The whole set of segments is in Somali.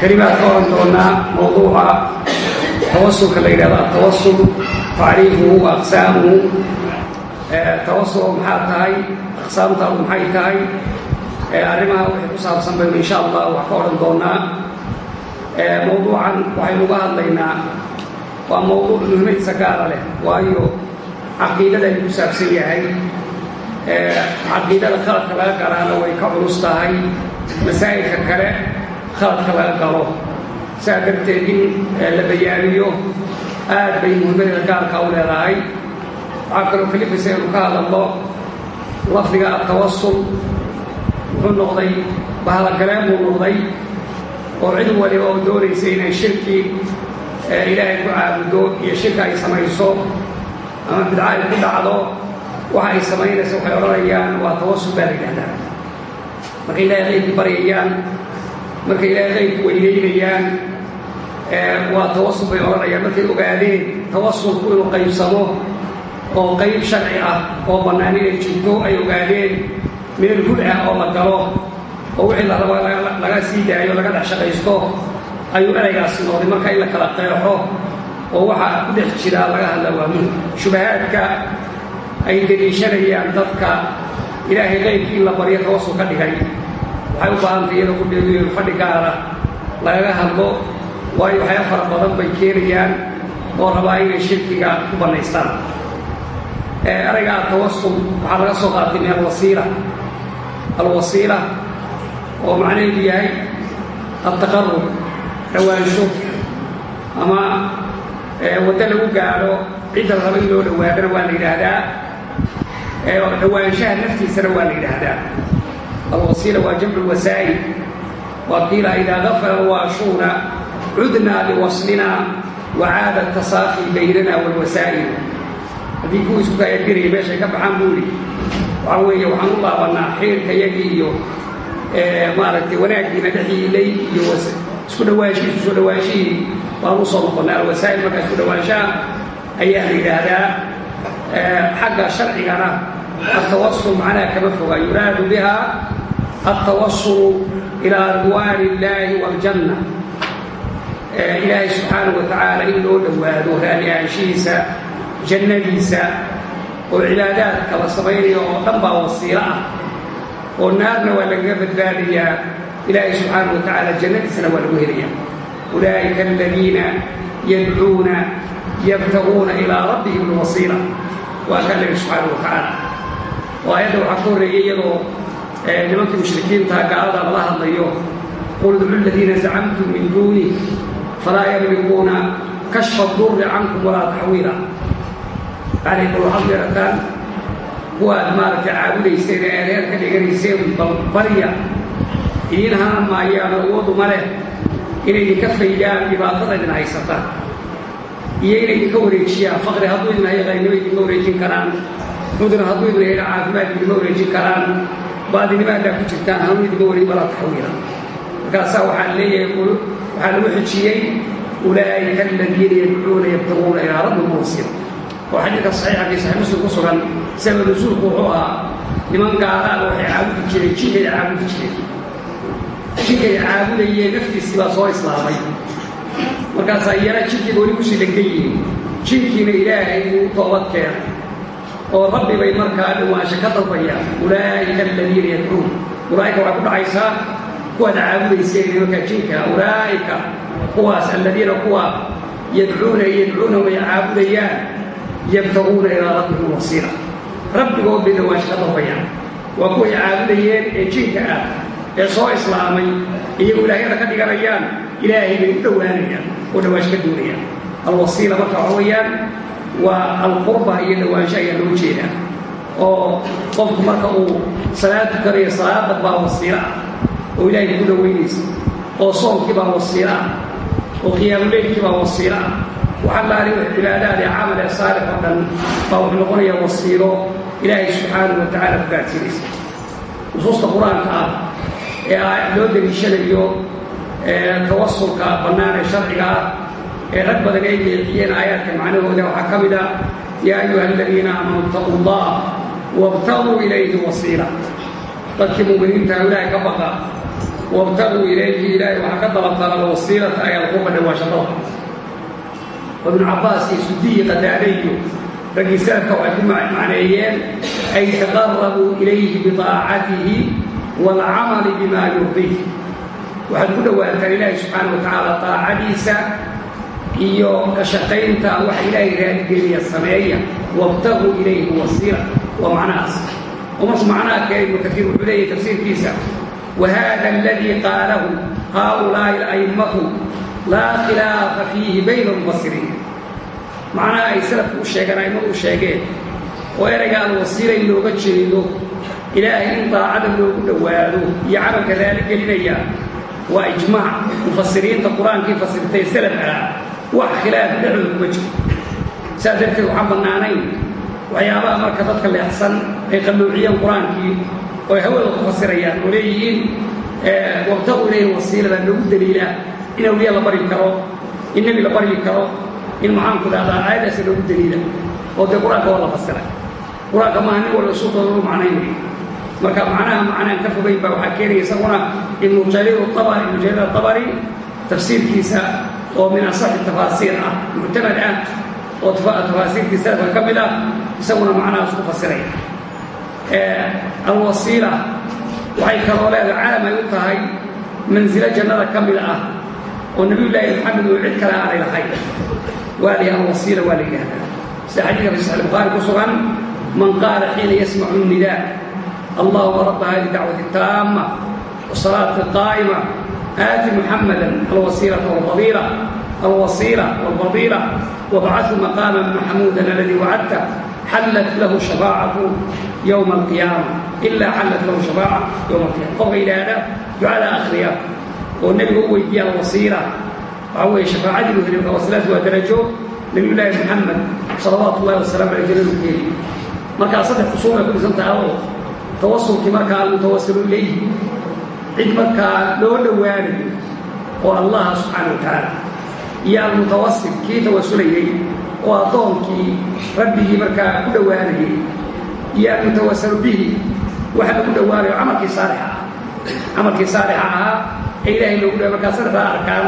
kelimaad ka oran doonaa mawduuca tawasulka la yidhahdo atawasul tacriifuhu aqsaamuhu. Tawasul maxaa tahay? Aqsaamtaadu maxay tahay? Arrimaha wixii ku saabsan baynu insha allah wax ka odhan doonaa. Mawduucan waxaynu uga hadlaynaa waa mawduuc muhiimadiisa gaara leh waayo caqiidada ayuu ku saabsan yahay. Caqiidada khaladka laga galaana way ka culus tahay masaa'ilka kale khaladka laga galo. Saa darteed in la bayaaniyo aad bay muhiimadeeda gaarka u leedahay. Waxaa kaloo kalifaysa inu ka hadalno lafdiga atawasul wuxuu noqday bahalogaleen buu noqday oo cid waliba oo doonaysa inay shirki ilaahay ku caabudo iyo shirka ay samayso ama bidca ay ku dhacdo waxa ay samaynaysa waxay odhanayaan waa tawasul baa la yidhahdaa markay ilaahay qaybki baryayaan markay ilaahay qaybku weyneynayaan waa tawasul bay odhanayaan. Markay ogaadeen tawasulku inuu qaybsamo oo qayb sharci ah oo bannaan inay jirto ay ogaadeen meel hul ah oo la galo oo wixii la rabo laga sii daayo laga dhex shaqaysto ayuu eraygaasi noqday. Marka in la kala qeexo oo waxa ku dhex jiraa laga hadla waa muhiim shubahaadka ay deliishanayaan dadka ilaahay qaybkii in la baryo tawasul ka dhigay. Waxay u baahantay iyada kudheedu fadhi gaara. Lagaga hadlo waayo waxyaa fara badan bay keenayaan oo rabaa inay shirkiga ku bannaystaan. Erayga atawasul waxaa laga soo qaatay min alwasiila alwasiila oo macnaheedu yahay altaqarub dhowaansho ama waddo lagu gaadho cidda raba in loo dhowaadana waa la yidhaahdaa dhowaanshaha naftiisana waa la yidhaahdaa. Alwasiila waa jamcu lwasaa'il waa qiila idaa gafara alwaashuuna cudnaa biwaslina wacaada tasaafi baynana walwasaa'il. Haddii kuwa isku kaayagiraya meeshay ka baxaan buu yidhi. Waxaa weeye waxaan u laabannaa xiirka yagii iyo maaragtay wanaaggiina dhexyiilay iyo isku dhawaanshihii soo dhawaanshihii waan u soo noqonnay alwasaa'il markaa isku dhawaanshaha. Ayaa la yidhaahdaa xagga sharcigana foga yuraadu biha altawasulu ilaa ridwaani illaahi waaljanna ilaahay subxaanahu wa tacaala in loo dhowaado raali ahaanshihiisa jannadiisa oo cibaadaadka la samaynayo oo dhan baa wasiilo ah oo naarna waa lagaga badbaadayaa ilaahay subxaanahu wa tacaala jannadiisana waa lagu helayaa ulaa'ika aladiina yadcuuna yabtaguuna ilaa rabbihim alwasiila waa kaa lehi subxaanahu wa tacaala aayadda waxaa ka horreeyey iyadoo nimankii mushrikiinta gaalada lala hadlayo qul idcu aladiina zacamtum min duunih falaa yamlikuuna kashfa durri cankum walaa taxwiila yani bal waxaad yeerataan kuwaad maaragtay caabudayseen ee areer ka dhiganayseen bal barya idiin hanan maayaan awoodu ma leh inay idinka faydaan dhibaatada idin haysataan iyo inay idinka wareejiyaan faqri hadduu idin hayo qaynimo idinma wareejin karaan cudur hadduu idin hayo caafimaad idinma wareejin karaan baadinimo haddaa ku jirtaan hanun idinma wareejin walaa taxwiila markaasaa waxaa leeyahay waxaa lagu xijiyey ulaa'ika aladiina yadcuuna yabtaguuna ilaa rabbihim wasiila oo xadiidka saxiixa fii saxiix muslim ku sugan sabab nusuulku wuxuu ahaa niman gaalaada waxay caabudi jireen jinkay caabudi jireen jinkay caabudayeen naftiisii baa soo islaamay markaasaa iyana jinkiiba weli ku sii dhangan yihiin jinkiina ilaahay uu toobad keenay oo rabbi bay markaa dhawaansho ka dalbayaan. Ulaa'ika aladiina yadcuun. Ulaa'ika waxay ku dhacaysaa kuwaad caabudayseen nimankaa jinka. Ulaa'ika kuwaas aladiina kuwa yadcuuna yadcuuna way caabudayaan yabtaguuna ilaa rabbihim wasiila. Rabbigood bay dhawaansho ka dalbayaan. Waa kuway caabudayeen ee jinka ah ee soo islaamay iyagu ilaahyada ka dhiganayaan ilaahay bay u dhowaanayaan oo dhawaansho ka doonayaan alwasiila marka waxa weeyaan waa alqurba iyo dhawaansho ayaa loo jeedaa. Oo qofku marka uu salaad tukanayo salaadad baa wasiilo ah oo ilaahay ku dhowaynaysa oo soonkii baa wasiilo ah oo qiyaamuleylkii baa wasiilo ah waxallaali cibaadaad ee camal ee saalix oo dhan baa wuxuu noqonayaa wasiilo ilaahay subxaanahu wa tacaala ku gaadhsiinaysa nusuusta qur'aanka ah ee loo deliishanayo tawasulka bannaan ee sharciga ah ee rag badan ay leexiyeen aayaadka macnahooda waxaa ka mid a yaa ayuha aladiina aamanuu itaquu allah wabtaguu ilayhi wasiila dadkii mu'miniinta ilaahay ka baqa wabtaguu ilayhi ilaahay waxaa ka dalabtaan alwasiilata ay alqurba dhawaashadada oo ibnu cabbaas iyo sudiyi qadaade iyo raggii salafka waxay ku macneeyeen ay taqarabuu ilayhi bidaacatihi waalcamali bima yurdih waxaad ku dhowaataan ilaahay subxaana wa tacaala daacadiisa iyo ka shaqaynta waxa ilaahay raadgeliya sameeya wabtaguu ilayhi wasiila wa macnahaas umas macnaha kale ibnu kaiir wuxuu leeyahy tafsiirkiisa? Wahada aladii qaalahu haaulaai ala'immatu laa khilaafa fiihi bayna lmufassiriin macnaha ay salafku u sheegeen a'immadu u sheegeen oo erayga alwasiila in looga jeedo ilaahay in daacada loogu dhowaado iyo carabka raaligelinaya waa ijmaac. Mufasiriinta qur'aankii fasirtay salaf ah wax khilaaf dhexdooda kuma jiro. Saas darteed waxaan bannaanayn waxyaabaha marka dadka leexsan ay qalluuciyeen qur'aankii oo hawada ku fasirayaan oo leeyihiin wabtaquu ilayhi wasiilada lagu daliilaa in awliya la bari karo in nebi la baryi karo in maxaanku dhahdaa aayaddaasa loogu daliila. Oo dee qur'aanka waa la fasiray. Qur'aanka maaha nin walba suuqooda lagu macnaynay marka macnaha macnaan ka fogeyn baa waxaa keenaya isaguna ibnu jariir abari ibnu jariir atabari tafsiirkiisa oo min asaxi tafaasiir ah muctamad ah oo tafaasiirtii salafka ka mid ah isaguna macnahaas ku fasiraya alwasiila waxay kaloo leedahay caalam ay u tahay mansilo jannada ka mid ah oo nabiyullaahi maxamed uu cid kale aanay lahayn. Waa lihi alwasiila waa la yidhahdaa sida xadiidka fi saxi bukhaari ku sugan man qaala xiina yasmacu الnidaa allahuma rabba hadi dacwati taama wasalaati qaa'ima aati muxamada alwasiilata walfadiila الوصيلة والفضيلة وابعثه مقاما محمودا الذي وعدته حلت له شفاعة يوم القيامة إلا حلت له شفاعة يوم القيامة قف إلى هذا دعاء آخرية والنبي هو يدي الوصيلة وهو شفاعة له وصلات ودرجه نبي الله محمد صلوات الله وسلامه عليه جلال الكريم مركا صدق خصومة كل سنة أول توصل كمركا cid markaa loo dhowaanayo oo allaha subxaana wa tacaala iyo almutawasit kii tawasulayay oo addoonkii rabbigii markaa ku dhowaanayay iyo almutawasal bihi waxa lagu dhowaanayo camalkii saalixa ah. Camalkii saalixa ahaa ee ilaahay loogu dhawa markaa saddexdaa arkaan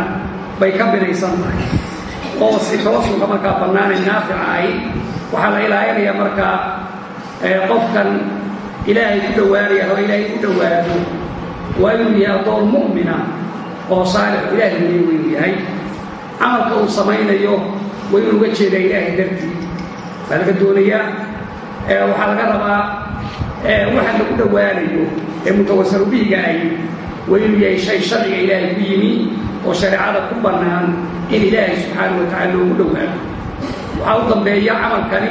bay ka binaysan tahay. Oo si tawasulka markaa bannaanay naafica ahi waxaa la ilaahinayaa markaa eh, qofkan ilaahay ku dhowaanaya oo ilaahay ku dhowaado waa inuu yahay addoon mu'mina oo saalix ilaahay leey weynu yahay camalka uu samaynayo waa inuu uga jeedaa ilaahay dartii. Baa laga doonayaa waxaa laga rabaa waxa lagu dhowaanayo ee mutawasalu bihiga ahi waa inuu yahay shay sharciga ilaahay ku yimi oo shareecada ku bannaan in ilaahay subxaana wa tacala loogu dhowaado. Waxaa u dambeeya camalkani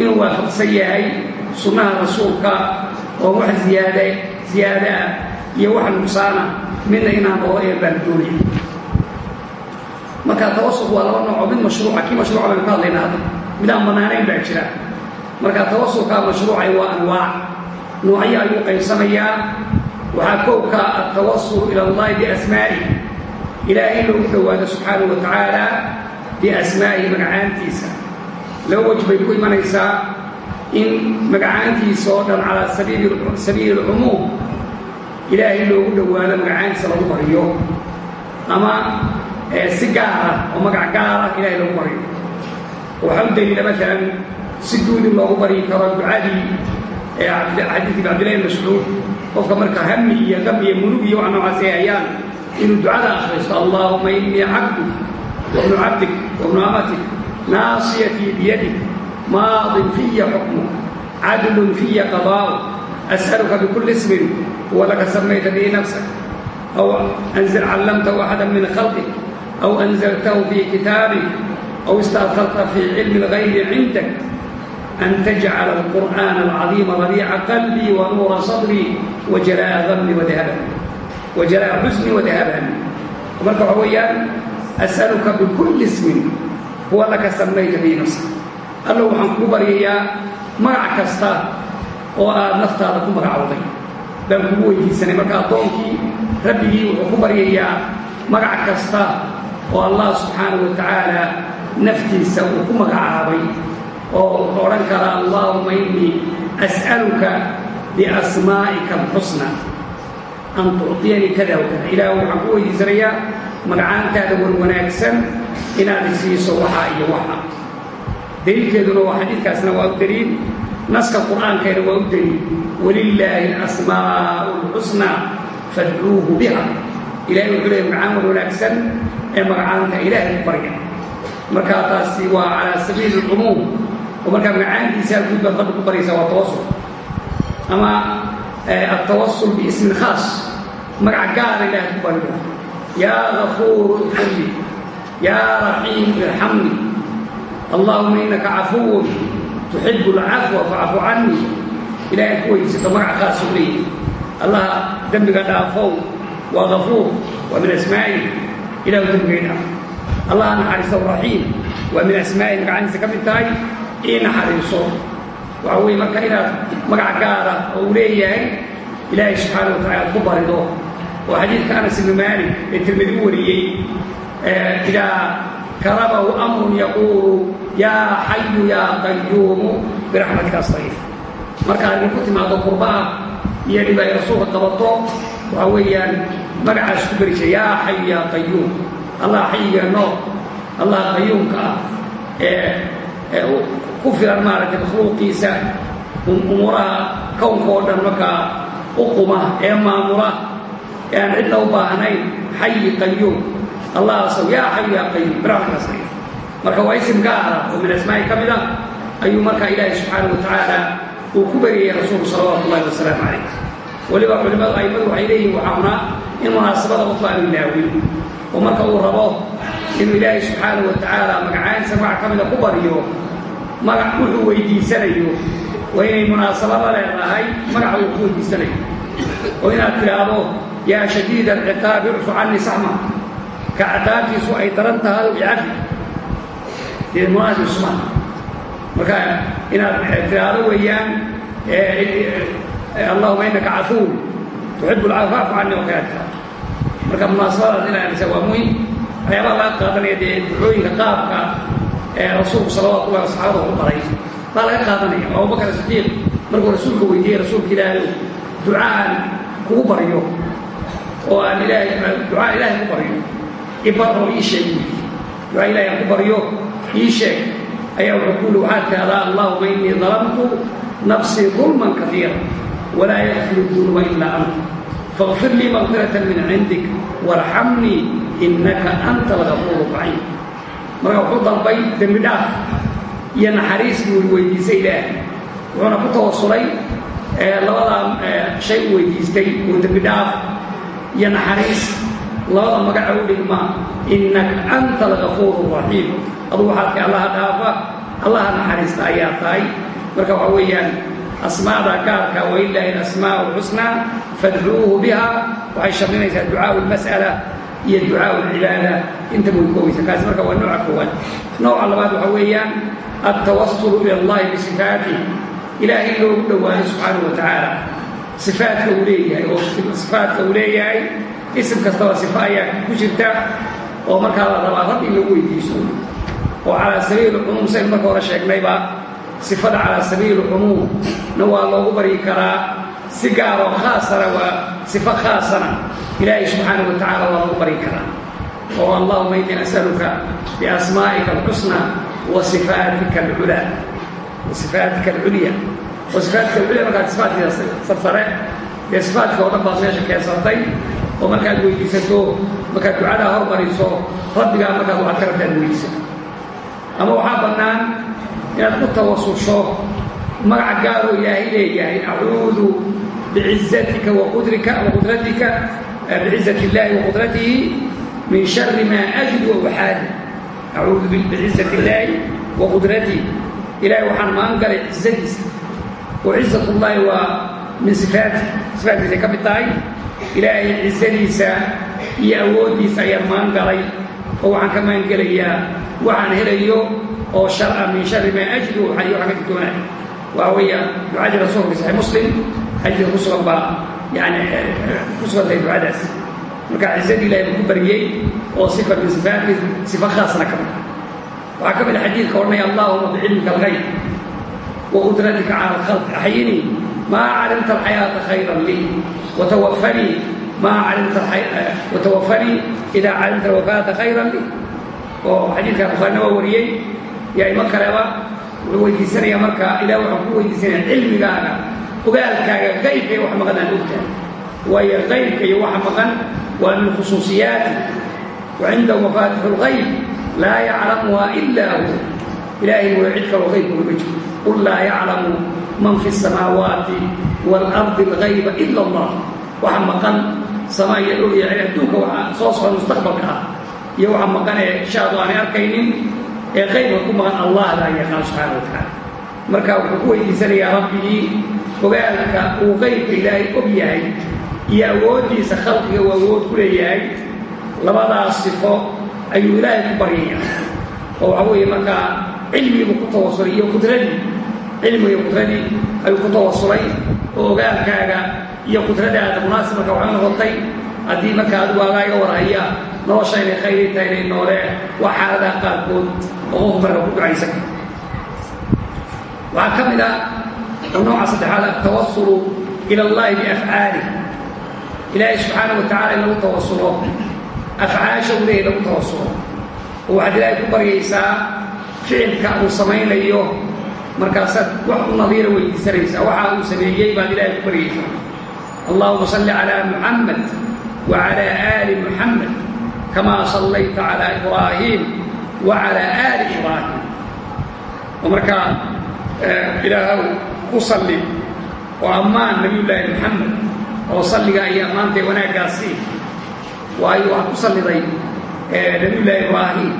inuu waafaqsan yahay sunnaha rasuulka oo wax ziyaada ziyaadaa iyo wax nuqsaana midna inaan oola ee baa la doonaya marka tawasuf waa laba nooco mid mashruuca kii mashruuca baynu ka hadlaynaa hadda. Mid aan bannaanayn baa jira. Marka tawasulkaa mashruucay waa anwaac. Noocyo ayuu qaybsamayaa. Waxaa kowka altawasul ila allahi biasmaa'i ilaahay loogu dhowaado subxaanahu wa tacaala biasmaa'ihi magacaantiisa. Laba wej bay ku imanaysaa in magacaantiisa oo dhan calaa sabiili alcumuum ilaahay loogu dhowaado magacaantiisa lagu baryo ama si gaar ah oo magac gaar ah ilahay lagu baryo waxaa u daliila maalan si guud in loogu baryi karo ducadii xadiidkii cabdillahi mascuud. Qofka marka hami iyo gam iyo mulug iyo wax noocaas ay hayaan inuu ducada akhristo allahuma inii cabduk wabnu cabdik wabnu amatik naasiyatii biyadik maadin fiya xukmuk cadlun fiya qadaa'uk as'aluka bikulli ismin huwa laka samayta bihi nafsak aw anzil callamtahu axada min khalqik أو أنزلته في كتابك أو استأثرت في علم الغيب عندك أن تجعل القرآن العظيم ربيع قلبي ونور صدري وجلاء غمي وذهب وجلاء حزني وذهب همي ومرك عويان أسألك بكل اسم هو لك سميت به نفسك الله وحن oo aad naftaada ku magacowday baan kugu weydiisanay. Marka addoonkii rabbigii wuxuu ku baryayaa magac kasta oo allah subxaana wa tacaala naftiisa uu ku magacaabay oo wuxuu odhan karaa allaahuma inii as'aluka biasmaa'ika alxusna an tuctiyanii kada w kada ilaahu waxaan ku weydiisanayaa magacaantaada warwanaagsan inaad isiiso waxaa iyo waxa. Daliilkeeduna waa xadiidkaasna waa u daliil naska qur'aankayna waa u daliil. Walilaahi alasmaa'u اlxusnaa fadcuuhu biha. Ilahay wuxuu leeya magacaan wan wanaagsan ee magacaanta ilaahay ku barya. Markaa taasi waa calaa sabiili اlcumuum oo markaa magacaantiisaa guud baad rabbi ku baryaysaa waa tawasul ama altawasul biismin khaas. Magaca gaara ilahay ku baryo. Yaa gafuuru irxamni yaa raxiim irxamni allahuma inaka cafuwun tuxibu alcafwa facfu canii ilahay ku weydiisato magaca khaas u leeyahy allaha dembiga dhaafow waa gafuur waa min asmaa'i. Ilahu dembigay dhaaf allaha naxariiso raxiim waa min asmaa'i. Magacaaniisa ka mid tahay ii naxariiso. Waxaa weeye marka inaad magaca gaara oo uu leeyahay ilaahay subxaana wa tacala ku barido. Oo xadiidka anas ibnu maalik ee tirmidi karabahu amrun yaquulu yaa xayu yaa qayuumu biraxmatika astagiif markaad idinku timaado qurbaha iyo dhib ay rasuulka qabato waxaa weeyaan magacaas ku berisha yaa xayu yaa qayuum allah xayigeenno allah qayuumka ah ee ku filan maaragtay makhluuqiisa umuuraha kownka oo dhan markaa u quma ee maamula aan cidna u baahnayn xayi allahaasow yaa xayu yaa qayuum biraxmatka astagiif marka waa isim gaara oo min asmaa'i ka mid ah ayuu markaa ilaahay subxaana wa tacaala uu ku beriyey rasuulku salawaatu ullahi wasalaamu calayh weliba culimmadu aimadu waxay leeyihiin waxauna in munaasabada qofka aanu ilaawin oo marka uu rabo inuu ilaahay subxaana wa tacaala magacaansa magac ka mida ku baryo magac wuxuu weydiisanayo waa inay munaasabada leedahay magaca uu ku oo inaad tidhaahdo yaa shadiida alciqaabi ucfu canii saxma ka ciqaabtiisu ay daran tahay icafi munaasib suma marka inaad tidhaahdo weeyaan allahuma inaka cafuw tuxibu lcafw faafu cani wakayadka marka munaasabadaas inaa arisa waa muhiim waxyaabaha laga qaadanaya dee ducooyinka qaabka ee rasuulku salawatu ullahi saxaabada ku baray baa laga qaadanaya. Oo abubakar sidiiq markuu rasuulka weydiiyey rasuulka ilaahay ducaan kugu baryo oo aan ilaahay ducaa ilaahay ku baryo ibar oo ii sheeg ducaa ilahay aan ku baryo ii sheeg ayaa wuxuu ku yidhi waxaad tidhahdaa allahuma innii dalamtu nafsii dulman kaiira walaa yakfiru dunuba ilaa anta. Faغfir lii makfirata min cindik warxamnii innaka anta algafuur raxiim marka wuxuu dalbay dembi iyo naxariis buu weydiisay ilaahay wuxuuna ku tawasulay labadaa shay u weydiistay uu dembi iyo naxariis labada magaca u dhigma innaka anta algafuur raxiim aduu waxaad ka allaha dhaafa. Allaha naxariista ayaa tahay. Marka waxaa weeyaan asmaada gaarka walilaahi alasmaa'u alxusnaa fadcuuhu biha. Waxay shamlinaysaa ducaau lmas'ala iyo ducaau alcibaada intaba way koogaysa kaasi marka waa nooca koowaad. Nooca labaad waxaa weeyaan altawasulu ila allahi bisifaatih ilaahay loogu dhowaado subxaanahu wa tacaala sifaatka uu leeyahay oo sifaatka uu leeyahay isim kastaba sifa ayaa ku jirta oo markaa la rabaa rab in lagu weydiiso. oo calaa sabiili cumuum saynu marka hore sheegnayba sifada calaa sabiili cumuum na waa loogu baryi karaa si gaaroo khaasana waa sifo khaasana. Ilaahay subxaanahu wa tacala waa loogu baryi karaa. oo allahuma innii asaluka biasmaa'ika alxusna wa sifaatika alculaa wa sifaatika alculya oo sifaatka alculya markaad sifaatkiida sarsare. dee sifaatka oo dhan baad meesha keensatay oo markaad weydiisato markaad ducadaa hormariso rabbigaa markaad waxaad ka rabta ad weydiisato ama waxaa bannaan inaad ku tawasusho magaca gaaroo ilaahay leeyahay acuudu bicizatika waqudrika waqudratika bicizati illaahi waqudratihi min shari maa ajidu wa uxaadi acuudu bicizati illaahi waqudratihi ilahay waxaan magan galay cizadiisa oo cizat ullaahi waa min sifaati sifaatkiisay ka mid ilaahay cizadiisa iyo awooddiisa ayaan magan galay oo waxaan ka magan gelayaa waxaan helayo oo shara min shari maa ajidu waxaan ka digtoonaa waa weeya ducadii rasuulka fi saxiix muslim xadiidka ku sugan baa yani ku sugan tahay ducadaas. Marka cizadii ilahay buu ku bariyey oo sifa min sifaati sifa khaasna ka mid waxaa ka mid a xadiidka odhanaya allahuma bicilmika algayb wa qudratika cala alkhalq axyinii maa calimta alxayaata khayran lii watawafanii maa calimta watawafanii idaa calimta alwafaata khayran li oo xadiidkaa bukhaarina waa wariyey iyo imo kaleba wuxuu weydiisanayaa marka ilah waxaan ku weydiisanaya cilmigaaga ogaalkaaga qaybka iyo wax maqan aan ogtahay waayo qaybka iyo waxa maqan waa min khusuusiyaati wa cindahu mafaatixu lgayb laa yaclamuha ilaa hu ilaahay mooyo cid kaloo qaybka uma jiro qul laa yaclamu man fi samaawaati walardi alghayba ila allah waxa maqan samaayaa ogyahay adduunka waxaa soo socda mustaqbalka ah iyo waxa maqan ee shaadu aanay arkaynin ee qaybka ku maqan allah allahdaa yaqaan subxaana wa tacaala marka wuxuu ku weydiisanayaa rabbigii ogaalka uu qaybka ilaahay og yahay iyo awooddiisa khalqiga uu awood ku leeyahay labadaas sifo ayuu ilaahay ku baryaya oo waxa weeye markaa cilmigiibu ku tawasul iyo qudradii cilmiga qudradii ayuu ku tawasulay oo ogaalkaaga iyo qudradaada munaasib marka waxay noqotay haddii marka adigu agaaga warhaya nolosha inay khayri tahay inay noolee waa xaaladaha qaarkood oo qofku marka ku ducaysan waxaa ka mid oo nooca saddexaad altawasulu ila allahi biafcaalih ilaahay subxaana wa tacala in lagu tawasulo afcaasha uu leeyahy lagu tawasulo oo waxaad ilaahay ku baryaysaa ficilka uu samaynayo markaasaad wax u nadiira weydiisanaysaa waxa uu sameeyey baad ilaahay ku baryaysaa allahuma salli calaa muxamed wacalaa aali muxamed kamaa sallayta calaa ibraahim wacalaa aali ibraahim oo markaa ilaahow ku salli oo ammaan nabiyullaahi moxamed oo salliga iyo ammaantay wanaaggaasi waayo waxaad ku salliday nabiyullaahi ibraahim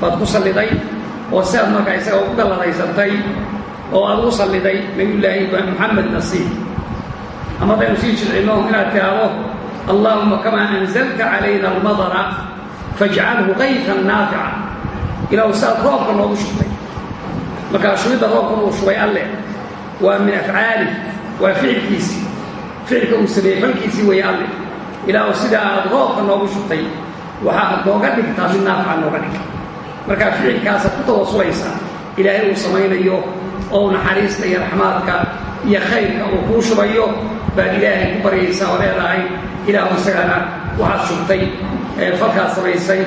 baad ku salliday oo sidaad markaa isaga u galladaysatay oo aad u salliday nabiyullaahi moxamed nasiib. Ama haddaynu sii jilcino inaad tidhaahdo allaahuma kamaa anzalta calayna almadara fajcalhu kayfan naafica. Ilaahu sidaad roobka noogu shubtay. Markaa shubidda roobkan uu shubay alleh waa min afcaali waa ficilkiisii. Ficilka uu sameeyey falkiisii weeye alleh ilaahu sida aad roobka noogu shubtay waxaad nooga dhigtaa mid naafica nooga dhigta markaa ficilkaasaad ku tawasulaysaa ilaahay uu samaynayo oo naxariista iyo raxmaadka iyo khayrka uu kuu shubayo baad ilaahay ku baryaysaa oo leedahay ilaahu isagana waxaad shubtay falkaad samaysay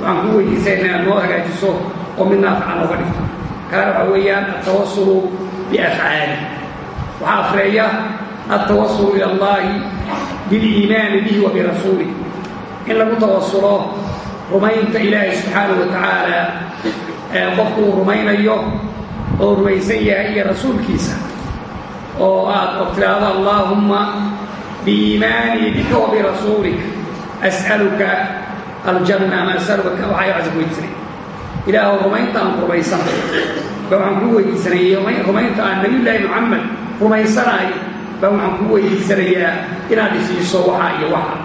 waxaan kuu weydiisay inaad noo hagaajiso oo mid naafica nooga dhigto. Kaana waxaa weeyaan altawasulu biafcaali. Waxaa afreeya altawasulu ila allahi biliimaani bihi wa birasuulih in lagu tawasulo rumaynta ilaahay subxaanahu wa tacaala qofku uu rumaynayo oo rumaysan yahay iyo rasuulkiisa oo aad tidhaahdo allaahumma biiimaanii bika wa birasuulik as'aluka aljanna ama asaluka waxay casa ku weydiisanay ilaahu rumaynta aan rumaysanayo ba waxaan kuu weydiisanayay rumaynta aan nabiyullaahi moxamed rumaysanayo ba waxaan kuu weydiisanayaa inaad isiiso waxa iyo waxa.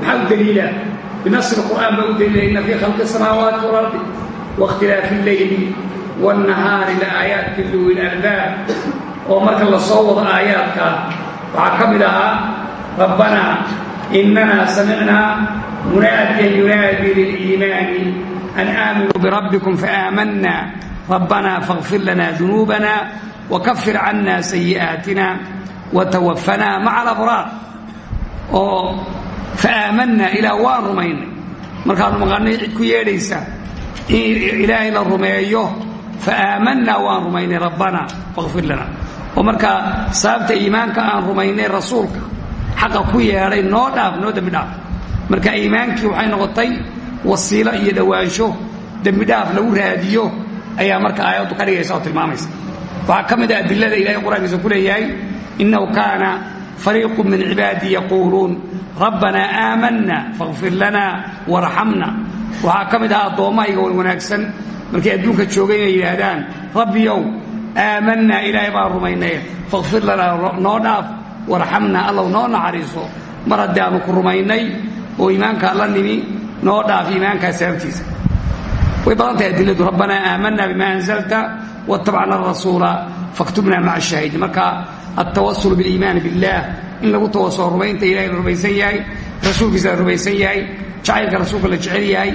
Maxaa u daliila binasi lqur'aan baa u daliila inna fii khalqi asamaawaati walardi waاkhtilaafi alleyli wاnnahaari laaayaati liuli albaab oo marka la soo wado aayaadka waxaa ka mid ahaa rabbanaa inana samicnaa munaadiyan yunaadii liliimaani an aaminuu birabbikum faaamanna rabbanaa faاغfir lana dunuubana wakafir canna sayi'aatina watawaffanaa maca alabraar oo faaamanna ilaah waan rumaynay markaanu maqannay cid ku yeedhaysa in ilaahay la rumeeyo faaamanna waan rumaynay rabbana faغfir lana oo markaa sababta iimaanka aan rumaynay rasuulka xaqa ku yeedhay noo dhaaf noo dembi dhaaf marka iimaankii waxay noqotay wasiilo iyo dhowaansho dembi dhaaf lagu raadiyo ayaa marka aayaddu ka dhigaysa oo tilmaamaysa waxaa ka mid adilada ilahay ku leeyahay innahu fariiq min cibaadi yaquuluun rabbanaa aamanna fakfir lana warxamna waxaa ka mid ah addoommayga wanaagsan markay adduunka jooga inay yidhaahdaan rabbiyow aamanna ilaahay baan rumaynay fakfir lanaa noo dhaaf warxamna allow noo naxariiso mar haddaanu ku rumaynay oo iimaankaa la nimi noo dhaaf iimaankaa sababtiisa way badan tahay adiladu rabbanaa aamanna bimaa anzalta watabacna marka altawasulu biliimaani biاllah in lagu tawasulo rumaynta ilahay la rumaysan yahay rasuulkiisa la rumaysan yahay jacaylka rasuulka la jecel yahay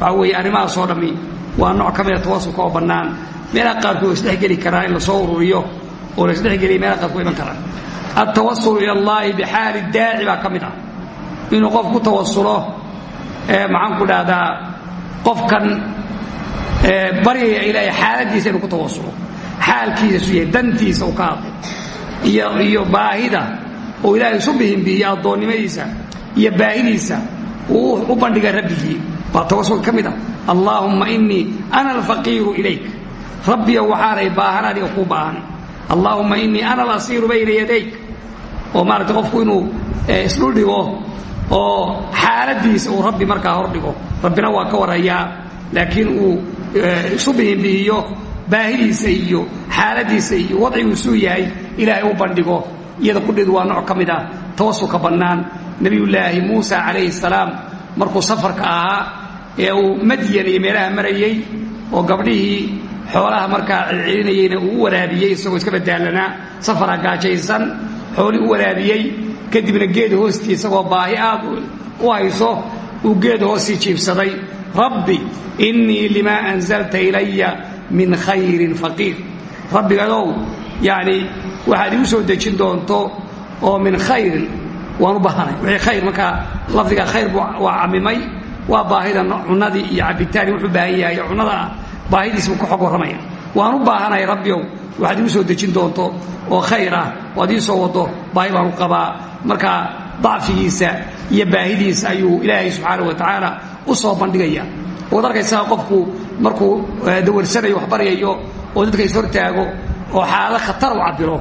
waxaa weeye arrimahaasoo dhammi waa nooc ka mida tawasulka oo bannaan meelaha qaarkood oo isdhexgeli karaa in la soo ururiyo oo la isdhexgeliya meelaha qaarkood iman karaan altawasulu ila allahi bixaali daaci baa ka mid ah inuu qof ku tawasulo maxaan ku dhahdaa qofkan baryaya ilaahay xaaladiisa inuu ku tawasulo xaalkiisa su yahay dantiisa uu ka hadlo iyo baahida uu ilaahay isu bihimbihiyo addoonnimadiisa iyo baahidiisa uu u bandhiga rabbigii. Baa tawasulka ka mid ah. Allaahumma innii ana alfaqiiru ilayk. Rabbiyo waxaanay baahan adiga kuu baahan. Allaahumma innii ana alasiiru bayna yadayk. Oo maaragtay qofku inuu isdhuldhigo oo xaaladiisa uu rabbi markaa hordhigo rabbina waa ka warhayaa laakiin uu isu bihimbihiyo baahidiisa iyo xaaladiisa iyo wadciguusuu yahay ilaahay u bandhigo. Iyada qudheedu waa nooc ka mid ah. Tawasulka bannaan. Nebiyullaahi muusa calayhi salaam markuu safarka ahaa ee uu madyan iyo meelaha marayey oo gabdhihii xoolaha markaa celcelinayeyna uu u waraabiyey isagoo iska badaalanaa safara gaajaysan xoolii u waraabiyey kadibna geed hoostii isagoo baahi aad u hayso uu geed hoostii jiibsaday. Rabbi innii limaa anzalta ilaya min khayrin faqiir. Rabbigadow yacni waxaad igu soo dejin doonto oo min khayrin waan u baahanay wixii khayr markaa lafdiga khayr waa camimay waa baahida cunnadii iyo cabitaani wuxuu baahan yahay cunnada ah baahidiisbuu ku xog waan u baahanahay rabbiow waxaad igu soo dejin doonto oo khayr ah oo ii soo waddo baahi baan u qabaa. Markaa dacfigiisa iyo baahidiisa ayuu ilaahay subxaana wa tacaala u soo bandhigaya. Waad arkaysaa qofku markuu dawarsanayo wax oo dadka is hortaago oo xaalado khatar u cabiro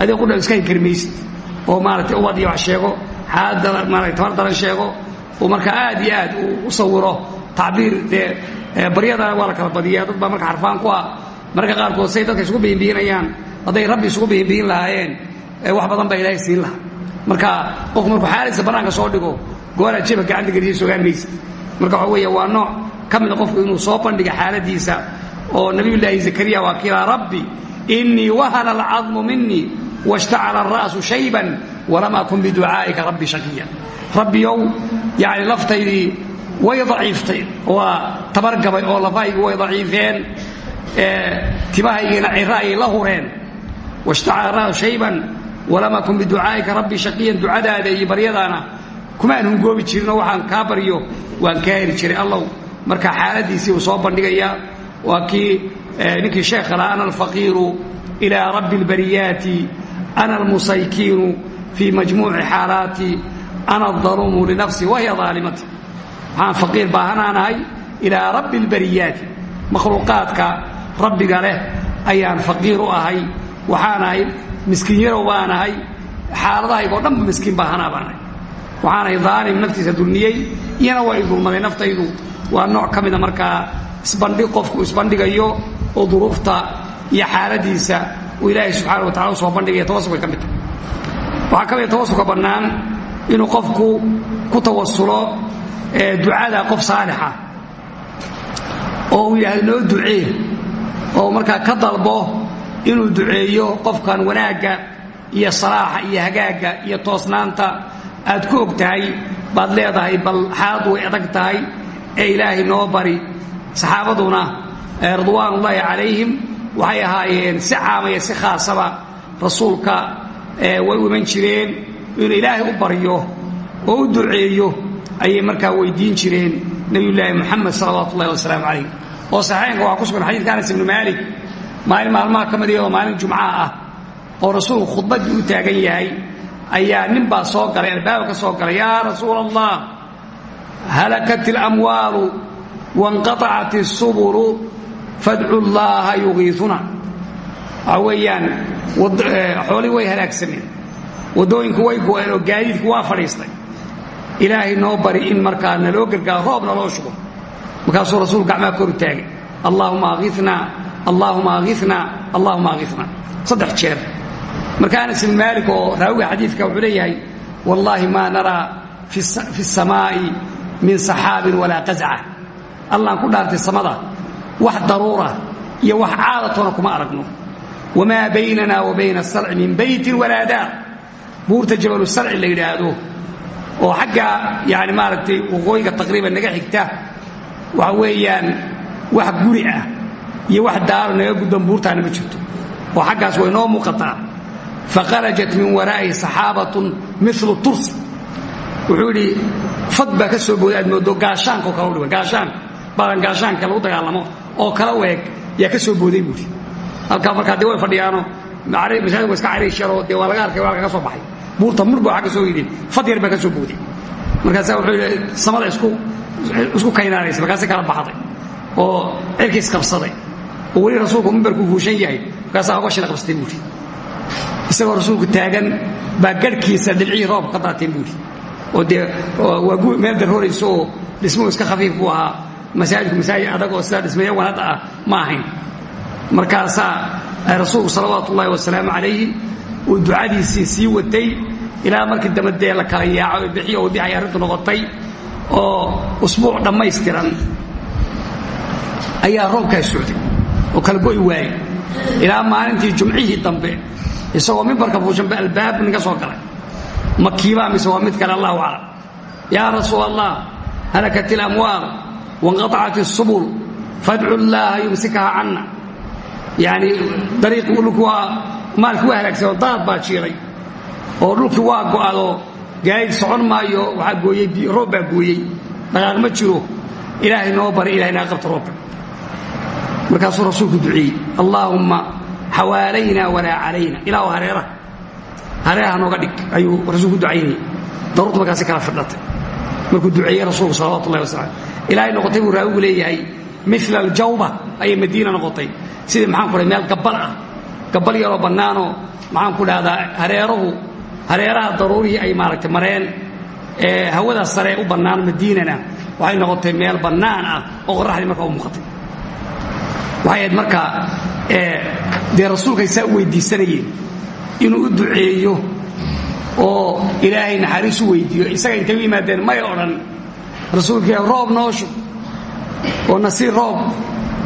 adiga qudha iska hinkari maysid oo maaragtay ubad iyo wax sheego xaalad maarata tabar daran sheego oo markaa aad iyo aad u sawiro tacbiir dee baryadana waa la kala badiyaa dad baa marka xarfaan ku ah. Mararka qaarkood say dadka isugu bihinbihinayaan hadday rabbi isugu bihinbihin lahaayeen wax badan baa ilaahay siin lahaa. Marka qofku markuu xaaladiisa bannaanka soo dhigo gooraad jeba gacanta geliya sogaan maysid marka waxa weeye waa nooc ka mida qofku inuu soo bandhiga xaaladiisa oo nabiyullaahi zakariya waa kiilaa rabbi innii wahana alcadmu minii washtacala alra'su shayban walam akun biducaa'ika rabbi shaqiya rabbiyow yacni laftaydii way daciiftay waa tabargabay oo lafahaygi way daciifeen timahaygiina cira ayay la hureen washtacala ra'su shayban walam akun biducaa'ika rabbi shaqiyan ducadaada iyo baryadaana kumaan hungoobi jirinoo waxaan kaa baryo waan kaa heli jiray allow marka xaaladiisii uu soo bandhigayaa waa kii ninkii اlbariyaati ana almusaykiinu fii majmuuci xaalaati ana adaluumu linafsi wahiya aalimati waxaan faqiir baahanaanahay ilaa rabbi اlbariyaati makhluuqaadka rabbiga leh ayaan faqiir u ahay waxaanahay miskiin yarow baanahay xaaladahaygo dhanba miskiin baahanaa baanahay waxaanahay daalim naftiisa dulmiyey iyana waa i dulmaday naftaydu waa nooc ka mida markaa isbandhig qofku isbandhigayo oo duruufta iyo xaaladiisa uu ilaahay subxaana wa tacala u soo bandhigaya tawasulkay ka mid tahay waxaa ka mida tawasulka bannaan inuu qofku ku tawasulo ducada qof saalixa oo uu yidhaahdo noo ducee oo markaa ka dalbo inuu duceeyo qofkan wanaagga iyo salaaxa iyo hagaagga iyo toosnaanta. Aad ku og tahay baad leedahay bal xaaladu way adag tahay ee ilaahay noo bari. Saxaabaduna ridwaanullaahi calayhim waxay ahaayeen si caama iyo si khaasaba rasuulka way iman jireen inuu ilaahay u baryo oo u duceeyo ayay markaa weydiin jireen nabiyulaahi muxamed salawaatu ullahi wasalaamu calayh. Oo saxeenka waxaa ku sugan xadiidka anas ibnu maalik maalin maalmaha ka mid iyadoo maalin jumcaha ah oo rasuulku khudbaddii u taagan yahay ayaa ninbaa soo galay albaaba ka soo galay yaa rasuula allah halakat ilamwaalu wanqaacat isubulu fadcu llaha yugiiuna waxa weeyaan xoolii way halaagsameen waddooyinku way go'een oo gaadiidku waa fadhiistay ilaahay noo bari in markaa naloo gargaaro roob naloo shugo markaasuu rasuul gacmaa kor taagay allaahuma agiina allaahuma agiina allaahuma agiina saddex jeer marka anas ibn maalik oo raawiga xadiidka wuxuu leeyahay wallaahi maa naraa fi الsamaa'i min saxaabin walaa qazca allaan ku dhaartay samada wax daruura iyo wax caadatona kuma aragno. Wamaa baynana wa bayna asalci min beytin walaa daar. Buurta jabalu salci la yidhaahdo oo xagga yani maaragtay waqooyiga taqriiban naga xigta waxa weeyaan wax guri ah iyo wax daaro naga gudban buurtaana ma jirto. Oo xaggaas way noo muuqataa. Fakharajat min waraa'i saxaabatun milu tursi wuxuu yidhi fad baa ka soo booday aad moodo gaashaanka oo kale gaashaan badan gaashaanka dagaalamo oo kala weeg yaa ka soo booday buuri halkaa markaa dee way fadhiyaano masaajidku wa iska cariisharo dee waa laga arkay waa laga soo baxay. Buurta mur ka soo yidhi fad yar baa ka soo booday markaasaa wuxuu samada isku kaynaanaysa markaasay kala baxday oo cirkiis qabsaday oo weli rasuulku mimbarkuu fuushan yahay markaasaa hogashina qabsatay buuri isagoo rasuulku taagan baa garhkiisa dhilcihii roobka ka daateen oo dee waa meel darhoorayso oo iska khafiif buu ahaa masaajidku masaajid adag oo sidaa dhismayawan hadda ah ma ahayn. Markaasaa rasuulku salawaatu ullaahi wasalaamu calayhi uu ducadiisii sii watay ilaa markii dambe dee la kala yaaco bixiyo oo dixay arrintu noqotay oo usbuuc dhammaystiran ayaa roobkaas socday oo kala go'i waayey ilaa maalintii jumcihii dambe. Isagoo mimbarka fuushanba albaab ninka soo galay. Makiibaa mise waa mid kale allahu aclam. Yaa rasuul allah halakat ilamwaal wanqaacat الsubul fadcu llaaha yumsikaha canna yani dariiqi dhulki waa maalkii waa halaagsanoo daad baa jiiray oo dhulkii waa go'adoo gaayid socon maayo waxaa gooyey roob baa gooyey dhaqaaq ma jiro ilaahay noo bari ilahay naga qabta roobka markaasuu rasuulku duceeyey allaahumma xawaalayna walaa calayna ilaahu hareeraha hareeraha nooga dhig ayuu rasuulku ducaynayay daruurta markaasi ilaahay noqotay buu raawigu leeyahay. Mila aljawba ayay madiina noqotay. Sidii maxaan ku dhahay meel gabbal ah. Gabbal yaroo bannaanoo maxaan ku dhahdaa hareerahu hareeraha daruurihii ay maaragtay mareen ee hawada sare u bannaan madiinana. Waxay noqotay meel bannaan ah oo qorraxdii markaa u muuqatay. Waxay ahayd marka dee rasuulkay saa u weydiisanayeen inuu u duceeyo oo ilaahay naxariis u weydiiyo. Isaga intay u yimaadeen may odhan rasuulka roob noo shub oo nasiir roob.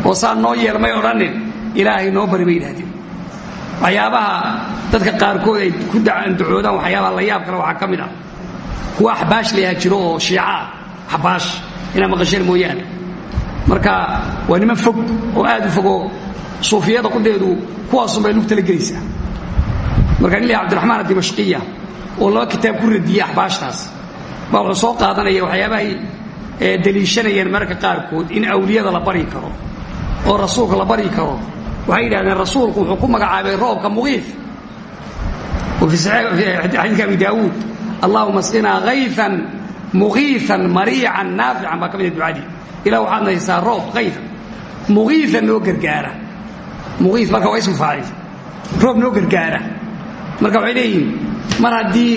Oo saa noo yeel may odhanin ilaahay noo bari bay yidhahdeen waxyaabaha dadka qaarkood ay ku ducoodaan waxyaabaha la yaab kale waxaa ka mid ah. Kuwa axbaash layaha jiro oo shiica ah axbaash inaa maqasheen mooyaane. Marka waa niman fog oo aad u fogoo suufiyada qudheedu kuwaasun bay lugtala gelaysaa. Marka nin laha abdiraxmaan adimashqiya oo laba kitaab ku radiyey axbaashtaas baa wuxuu soo qaadanaya waxyaabahay deliishanayeen mararka qaarkood in awliyada la bari karo oo rasuulka la bari karo. Waxay yidhahdeen rasuulku wuxuu ku magacaabay roobka muqiif. Xadiidka abi daawuud allahuma asqinaa hayfan muqiifan mariican naafican baa ka mida ducadii. Ilah waxaad nahaysaa roob hayfan muqiifan noo gargaara. Muqiif marka waa ismu faacil roob noo gargaara. Marka waxay leeyihiin mar haddii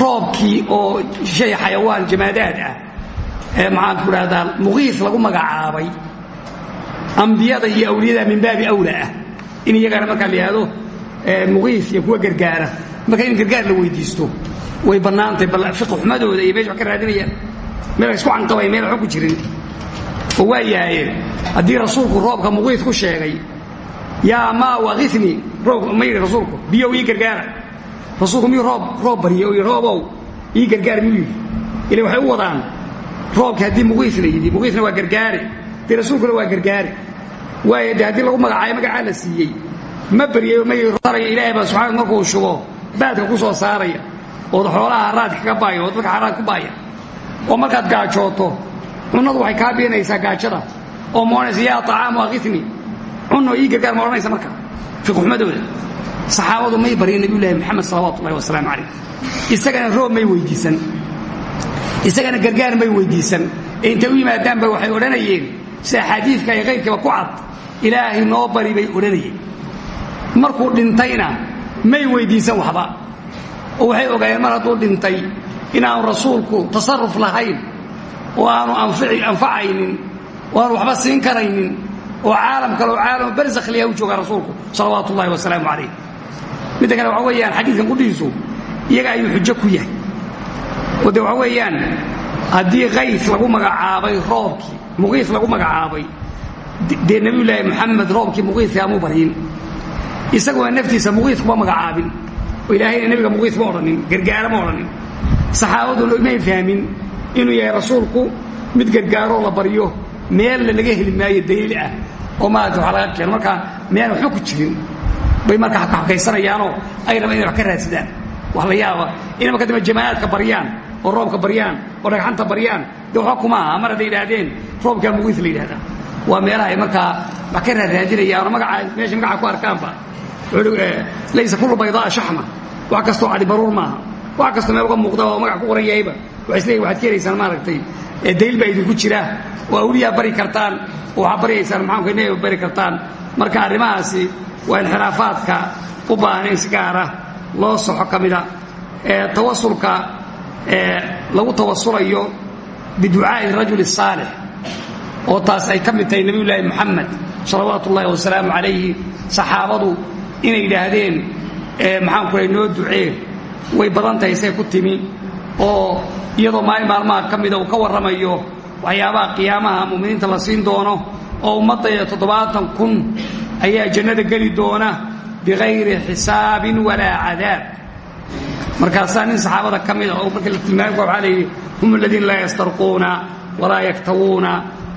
roobkii oo shay xayawaan jamaadaad ah ee maxaan ku dhahdaa muqiif lagu magacaabay ambiyada iyo awliyada min baabi awla ah. In iyagana markaa la yidhahdo muqiif iyo kuwa gargaara. Marka in gargaar la weydiisto way bannaantahay bal fiqi xumadooda iyo meesha wax ka raadinayaan. Meel isku canqabay meel ku jirin. Oo waa yaayeen haddii rasuulku roobka muqiif ku sheegay yaa maa waqifni roob ma yidhi rasuulku biyow ii gargaara. Rasuulku miyuu roob roob barya oo roobow ii gargaar miyuu yidhi. Waxay wadaan roobki haddii muqiif la yidhi muqiifna waa gargaare dee rasuulkuna waa gargaare waayo de haddii lagu magacaayo magacaa la siiyey. Ma baryayo ma taraya ilaahay baa subxaana markuu shubo baadka ku soo saaraya ood xoolaha haraad kaga baaya ood dadka haraad ku baaya oo markaad gaajooto cunnadu waxay kaa beenaysaa gaajada. Oo ma odhanaysa yaa طacaamu akifni cunno ii gargaar ma odhanaysa marka. Fiqxumadooda saxaabadu may barya nabiyullaahi moxamed salawaatu ullahi wasalaamu calayh. Isagana roob may weydiisan isagana gargaar may weydiisan. Intay u yimaadaanba waxay odhanayeen sida xadiidka ay kayrkiiba ku cad ilaahay noo bari bay odhanayeen. Markuu dhintayna may weydiisan waxba. Oo waxay ogaayeen mar hadduu dhintay inaanu rasuulku tasarruf lahayn oo aanu anfacaynin oo aanu waxba siin karaynin oo caalam kale oo caalam barzakliya u joogaa rasuulku salawaatu ullahi wasalaamu calayh midda kale waxa weeyaan xadiidkan qudhiisu iyaga ayuu xujo ku yahay de waxa weeyaan haddii kayf lagu magacaabay roobkii muqiif lagu magacaabay dee nebiyullaahi moxamed roobkii muqiifkaa mu baryin. Isaguna naftiisa muqiif kuma magacaabin. Oo ilaahayna nebiga muqiif ma odhanin gargaara ma odhanin. Saxaabaduna may fahmin inuu yahay rasuulku mid gargaaroo la baryo meella laga heli maayo daliil ah oo maarata wax laga keeno markaa meaan waxba ku jirin. Bay markaa xakaxakaysanayaanoo ay rabaan inay ka raadsadaan. Wax la yaaba inay marka dambe jamaacaadka baryaan oo roobka baryaan oo dhagxanta baryaan dee waxba kuma aha mar hadday yidhaahdeen roobkaa mugiis la yidhahdaa waa meelaha ay markaa wax ka raaraadinayaan oo magaca meesha magaca ku arkaanba? Laysa kullu baydaaa shaxma. Wax kastoo cadi baruur maaha. Wax kastoo meel uga muuqda oo magac ku qoran yahayba. Waxay isleeyihin waxaad ka helaysaan maaragtay dayl baa idinku jira. Oo awliyaa bari kartaan oo waxaad baryaysaan maxaanku nebiba bari kartaan. Marka arrimahaasi waa inxiraafaadka u baahan in si gaara loo soxo ka mida tawasulka lagu tawasulayo biducaa'i rajuli saalix oo taas ay ka mid tahay nebiyullaahi moxamed salawaatu ullahi wasalaamu calayhi saxaabadu inay yidhaahdeen maxaanku lay noo ducee way badan tahay say ku timi oo iyadoo maalin maalmaha ka mida uu ka warramayo waxyaabaha qiyaamaha mu'miniinta la siin doono oo ummaddayda toddobaatan kun ayaa jannada geli doona bikayri xisaabin walaa cadaab markaasaa nin saxaabada ka mida oo markii la tilmaamay waxaa layidhi hum aladiina laa yastarquuna walaa yaktawuuna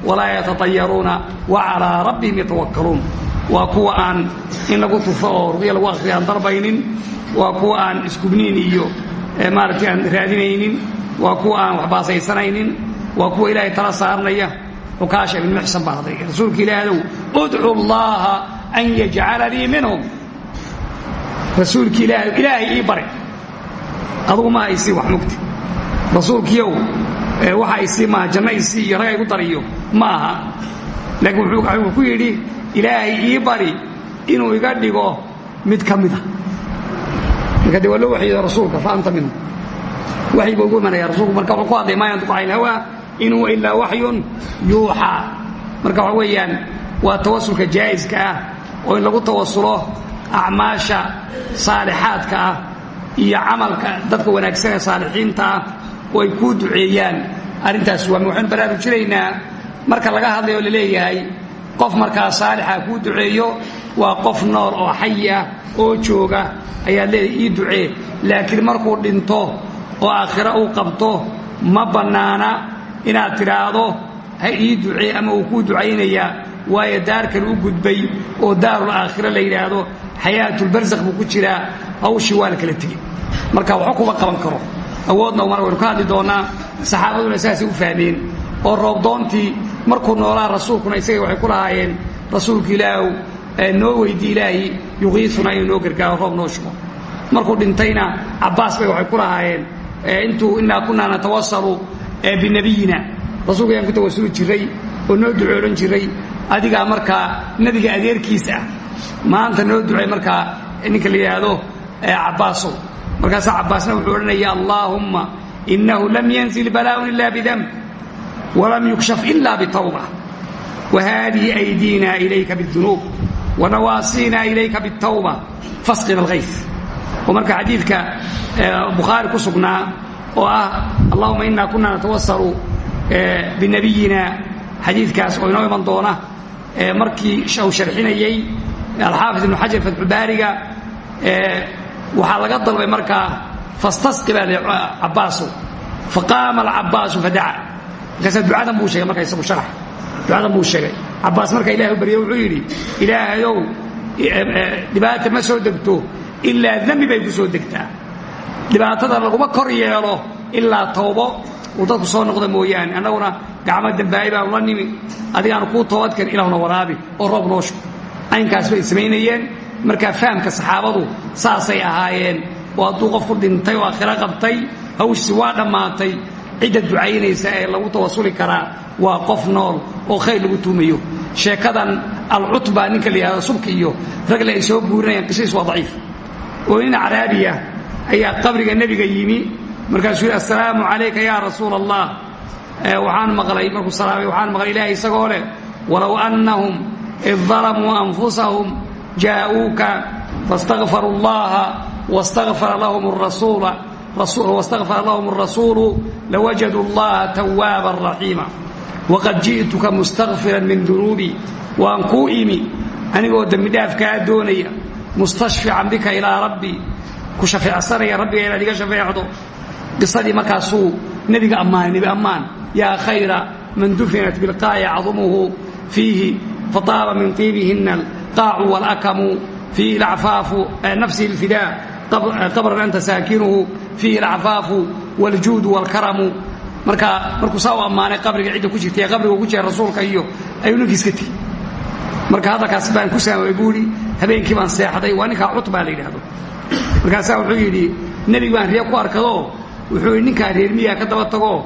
walaa yatatayaruuna wa calaa rabbihim yatawakkaluun. Waa kuwa aan in lagu tufo oo ruqya lagu akhriya darbaynin waa kuwa aan iskubniin iyo maaragtay aan raadinaynin waa kuwa aan waxbaasaysanaynin waa kuwa ilaahay tala saarnaya. Xukaasha ibn muxsan baa hadlay rasuulka ilaahdow udcu llaha an yajcala lii minhum. Rasuulki ilaahdow ilaahay ii bari adugu ma haysii wax mugti. Rasuulkiiow waxa isii maaha janno isii iyo dariyo ma aha. Laakiin wuxuu ku yidhi ilaahay ii bari inuu iga dhigo mid ka mida marka dee waa loo waxyooda rasuulka fa anta minhu waxyi buu ugu imanaya rasuulku marka wuxuu ku hadlay maa yantiqu cani ilhawaa in huwa ilaa waxyun marka waxa weeyaan waa tawasulka jaa'iska ah oo in lagu tawasulo acmaasha saalixaadka ah iyo camalka dadka wanaagsan ee saalixiinta ah oo ay kuu duceeyaan. Arrintaas waa waxaynu baraarujinaynaa marka laga hadlayo la leeyahay qof markaa saalixa kuu duceeyo waa qof nool oo xayi ah oo jooga ayaad leedahay ii ducee. Laakiin markuu dhinto oo aakhiro uu qabto ma bannaana inaad tidhaahdo ha ii ducee ama uu kuu ducaynayaa. Waayo daarkan u gudbay oo daarul aakhiro la yidhaahdo xayaatulbarsakh buu ku jiraa hawshii waa la kala tegey. Marka waxba kuma qaban karo. Awoodna mar waynu ka hadli doonnaa saxaabaduna saasay u fahmeen. Oo roobdoontii markuu noolaa rasuulkuna isaga waxay ku lahaayeen rasuulka ilaahu noo weydii ilaahi yuqiisuna inuu noo gargaaro roob noo shugo markuu dhintayna cabbaas bay waxay ku lahaayeen intuu innaa kunnaa natawasalu binabiyina. Rasuulka ayaan ku tawasuli jirray oo noo ducoolan jirray adigaa markaa nebiga adeerkiis ah. Maanta noo ducay markaa ninka la yidhaahdo ee cabaasow markaasaa cabbaasna wuxuu odhanaya allaahumma inahu lam yanzil balaaun ila bidamb walam yukshaf ila bitawba. Whaadii aydiina ilayka bidunuub wanawaasiina ilayka bitawba fasqina alkayf oo marka xadiidka bukhaari ku sugnaa oo ah allahuma inaa kunaa natawasalu binabiyina xadiidkaas oo inoo doona markii uu sharxinayey alxaafid ibnu xajar fatxubaariga waxaa laga dalbay markaa fastasqi baa li cabbaasu faqaama alcabbaasu fadaca markaasaa ducadan buu sheegay markaa isagu sharax. Ducadan buu sheegay. Cabbaas markaa ilahay u baryo wuxuu yidhi ilaahayow e, dhibaata ma soo degto ilaa dembi bay ku soo degtaa. Dhibaatada laguma kor yeelo ilaa tawbo. Uu dadku soo noqda mooyaane annaguna gacmo dambaayi baanu la nimi. Adigaanu kuu toobadkan ilaahuna waraabi oo roob nooshu aynkaas bay samaynayeen markaa fahamka saxaabadu saasay ahaayeen. Oo hadduu qofku dhintay oo aakhiro qabtay hawshisi waa dhammaatay cidda ducaynaysa ee lagu tawasuli karaa waa qof nool oo khayr lagu tuumayo. Sheekadan alcutba ninka la yidhahdo subki iyo ragle ay soo guurinayaan qisadiis waa daciif. Oo nin caraabiya ayaa qabriga nebiga yimi. Markaasuu yidhi assalaamu calayka yaa rasuula allah waxaan maqlay markuu salaamay waxaan maqlay ilaahay isagoo leh walow annahum id dalamuu anfusahum jaa'uuka faاstakfaruu allaha wastakfara lahum الrasuula واستغفر لهم الرسول لوجدوا الله توابا رحيما وقد جئتك مستغفرا من ذنوبي وأن كوئمي أنigoo dembi dhaaf kaa doonaya mustashfican bika ilaa rabbi ku shafeecsanaya rabbiga inaad iga shafeecdo qisadii markaasuu nebiga ammaanay nebi ammaan yaa khayra man dufinat bilqaa'i cadumuhu fiihi fataaba min tiibihina alqaacu walakamu fiihi alacfaafu nafsihi alfidaa qabran anta saakinuhu فيه العفاف waaljuudu waalkaramu markaa markuu saa u ammaanay qabriga cidda ku jirta ee qabriga ku jira rasuulka iyo ayuu ninkii iska tegey marka hadalkaas baan ku saamay buuhi habeenkii baan seexday waa ninkaa cutbaa la yidhaahdo markaasaa wuxuu yidhi nebi baan riya ku arkadoo wuxuu yidhi ninkaa reer miyaa ka daba tagoo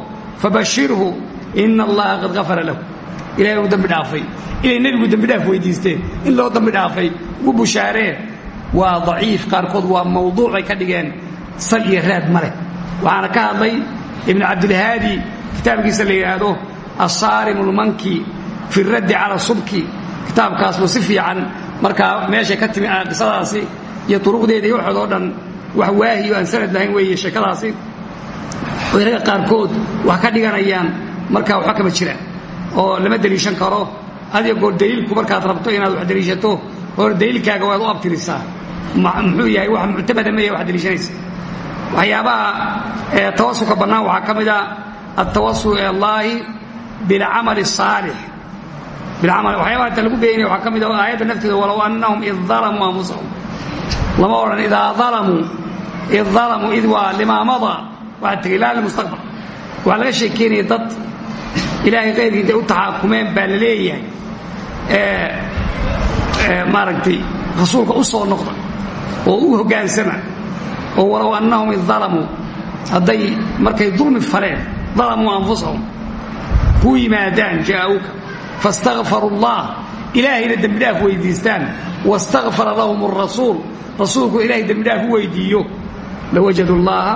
fabashirhu ina allaha qad gafara lahu ilahay uu dambi dhaafay. Inay nebigu dembi dhaaf weydiisteen. In loo dambi dhaafay ugu bushaareen. Waa daciif qaarkood waa mawduuc bay ka dhigeen. Sal iyo raad ma leh. Waxaana ka hadlay ibnu cabdilhaadi kitaabkiisa la yidhaahdo assaarimu lmanki fi raddi cala subki. Kitaabkaasbu si fiican markaa meeshay ka timi qisadaasi iyo turuqdeeda iyo waxood oo dhan wax waahi o aan sanad lahayn weeye sheekadaasi. Oy ragga qaarkood wax ka dhiganayaan markaa waxba kama jiraan oo lama deliishan karo. Adiga goor daliilku markaad rabto inaad wax deliishato hor daliilkaaga waad u abtirisaa muxuu yahay wax muctamada maya wax deliishanaysa. Waxyaabaha tawasulka bannaan waxaa ka mid a altawasul ila allaahi bilcamali الsaalix waxyaabaha inta lagu beenaya waxaa ka mid a aayadda nafteeda walow annahum id dalamuu anfusahum. Lama odhan idaa dalamuu id dalamuu id waa limaa madaa waxaa tegay laa lilmustaqbal waxaa laga sheekeynaya dad ilaahay kayrkiisa u taxaakumeen baa la leeyahay. Maaragtay rasuulka u soo noqda oo u hoggaansama oo walow annahum iddalamuu hadday markay dulmi faleen dalamuu anfusahum ku yimaadaan jaa'uuka. Fastakfaru allah ilaahayna dembidhaaf weydiistaan. Wastakfara lahum arasuul rasuulku ilaahay dembidhaaf u weydiiyo. Lawajadu llaaha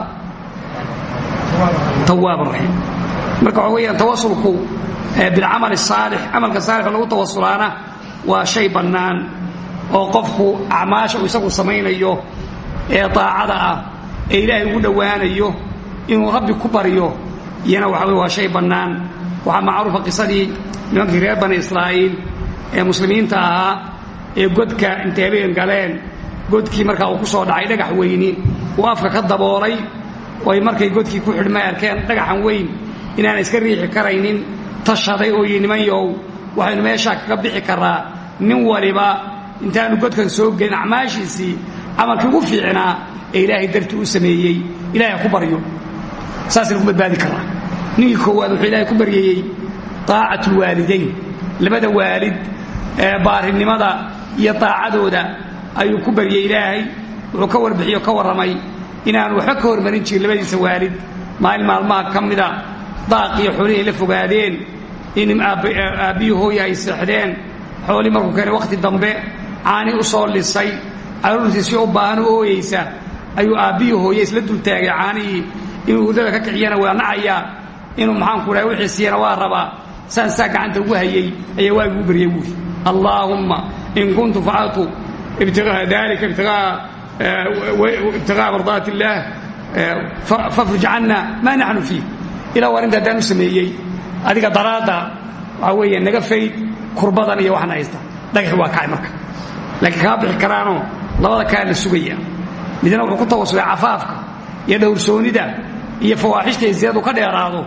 tawaaban marka waxa weeyaan tawasulku bilcamal الsaalix camalka saalix lagu tawasulaana waa shay bannaan oo qofku acmaasha uu isagu samaynayo ee daacada ah ee ilaahay ugu dhowaanayo inuu rabbi ku baryo iyana waxa wey waa shay bannaan. Waxaa macruufa qisadii nimankii reer bani israa'iil ee muslimiinta ahaa ee godka intay habeen galeen. Godkii markaa uu ku soo dhacay dhagax weyni uu afka ka daboolay oy markay godkii ku xidhmay arkeen dhagaxan weyn inaana iska riixi karaynin tashaday oo yi niman yow waxaynu meeshaa kaga bixi karraa nin waliba intaanu godkan soo gelin acmaashiisii camalkii ugu fiicnaa ee ilaahay dartii u sameeyey ilahay ha ku baryo. Saasaynu ku badbaadi karraa. Ninkii koowaad wuxuu ilaahay ku baryeeyey طaacat اlwaalidayn labada waalid ee baarinimada iyo daacadooda ayuu ku baryey ilaahay. Wuxuu ka warbixiyo ka warramay. Inaanu waxba ka hormarin jirin labadiisa waalid. Maalin maalmaha ka mida daaq iyo xoolihii la fogaadeen in aabbiyi hooya ay seexdeen xoolii markuu keenay wakhti dambe caani u soo lisay caruurtii si u baahan u ooyeysa ayuu aabbiyi hooye isla dultaagay caanihii inuu hurdada ka kiciyana waa nacayaa inuu maxaanku dhahay wixii siiyana waa rabaa saan saa gacanta ugu hayay ayaa waagii u baryay buuri. Allaahumma in kuntu facaltu dalika ibtigaa mardaat illaah fafruj canna maa naxnu fiih ilaa u arrinta haddaan u sameeyey. Adiga daraadda waxaa weeye naga fayd kurbadan iyo waxna haysta. Dhagaxi waa kacay marka. Laakiin kama bixi karaanoo labada kaa la sugaya. Midna wuxuu ku tawasulay cafaafka iyo dhowrsoonnida iyo fawaaxishta zinadu ka dheeraado.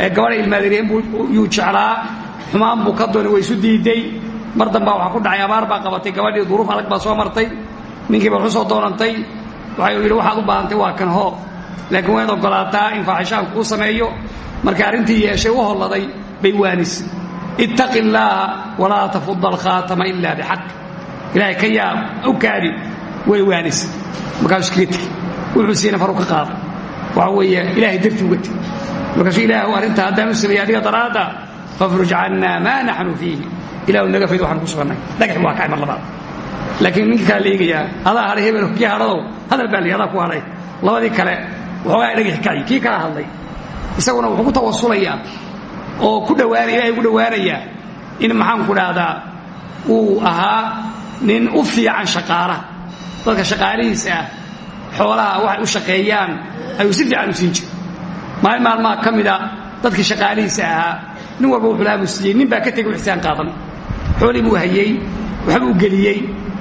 Ee gabadha ilmaadireen yuu jeclaa. Xumaan buu ka doonay way isu diiday. Mar dambaa waxaa ku dhacay abaar baa qabatay gabadhii duruuf adag baa soo martay. Ninkii baa wuxuu soo doonantay. Waxay yidhi waxaad u baahantay waa kan hoo laakiin waad ogolaataa in faaxishaan kuu sameeyo. Markay arrintii yeeshay u holladay bay waanisay ittaqi illaaha walaa tafudda alkhaatama ilaa bixaq. Ilaahay ka way waanisay markaasuu iskaga wuxuu siina faru ka qaaday waxa weeye ilaahay dartii uga markaasuu ilaahu arrintaa haddaan u sameeyey adiga daraadda fafruj cannaa maa naxnu fiihi. Ilahu naga fayd waxaan ku sugannay. Dhagax waa mar labaad. Laakiin ninka kale la eegayaa adaa hebel kii hadhadow hadal baa ku hadhay labadii kale waxoogaa dhagax kaci kii kala hadlay. Isaguna wuxuu ku tawasulayaa oo ku dhawaanaya ilahay ku dhowaanayaa in maxaanku dhahdaa uu ahaa nin u fiican shaqaalaha. Dadka shaqaalihiisa ah xoolaha waxay u shaqeeyaan ayuu si fiican u siin jiray. Maalin maalmaha ka mida dadkii shaqaalihiisa ahaa nin walba wuxuu lahaa buu siiyey nin baa ka tegey wixsaan qaadan. Xoolii buu hayey waxbuu geliyey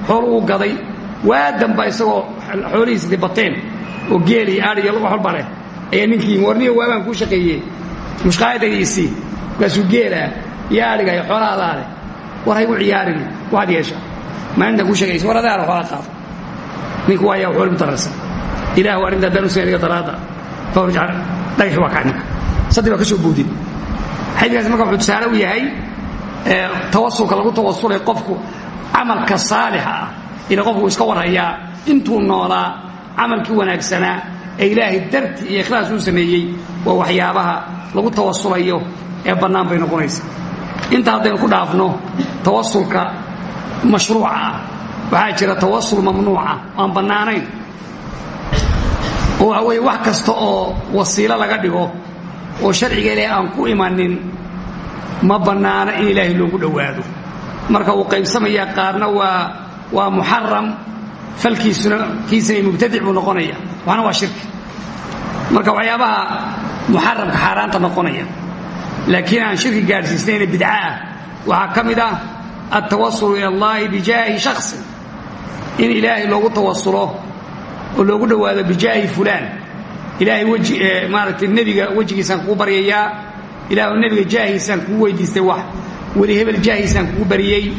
xoolu uu gaday. Waa damba isagoo xoolihiis dibateen oo geeli aaiyo wax walba leh ayaa ninkii warniyo waabaan kuu shaqeeyey. Mushqaayadaydiisii markaasuu geelah iyo aadhiga iyo xoolahaadaa leh. War haygu ciyaarin waxaad yeesha. Maalintaan kuu shaqeysa war adaana xoolaa qaado. Ninku waayaa xooli mutararsan ilaahu arrinta haddaan u seen iga daraadda fawrij dhagaxi waa kacay marka saddex baa ka soo boodin. Xadiikaasi marka wuxuu tusaale u yahay tawasulka lagu tawasulay qofku camalka saalixa ah ila qofku iska warhayaa intuu noolaa camalkii wanaagsanaa ee ilaahay darti iyo ikhlaas uu sameeyey waa waxyaabaha lagu tawasulayo ee bannaan bay noqonaysaa inta haddaynu ku dhaafno tawasulka mashruuca ah waxaa jira tawasul mamnuuca aan bannaanayn oo waxa weeye wax kasta oo wasiilo laga dhigo oo sharciga ilaahay aan ku imanin ma bannaano in ilaahay loogu dhowaado. Marka uu qaybsamaya qaarna waa waa muxaram falkiisuna mubtadic buu noqonaya. Waxna waa shirki marka waxyaabaha muxaramka xaaraanta noqonaya. Laakiin aan shirki gaadhsiisnayna bidca ah. Waxaa ka mid ah altawasulu ila allahi bijaahi shakhsin. In ilaahay loogu tawasulo oo loogu dhowaado bijaahi fulaan. Ilaahay weji maaragtay nebiga wejigiisaan kugu baryayaa. Ilaahu nebiga jaahiisaan kugu weydiistay wax. Weli hebel jaahiisaan kugu bariyey.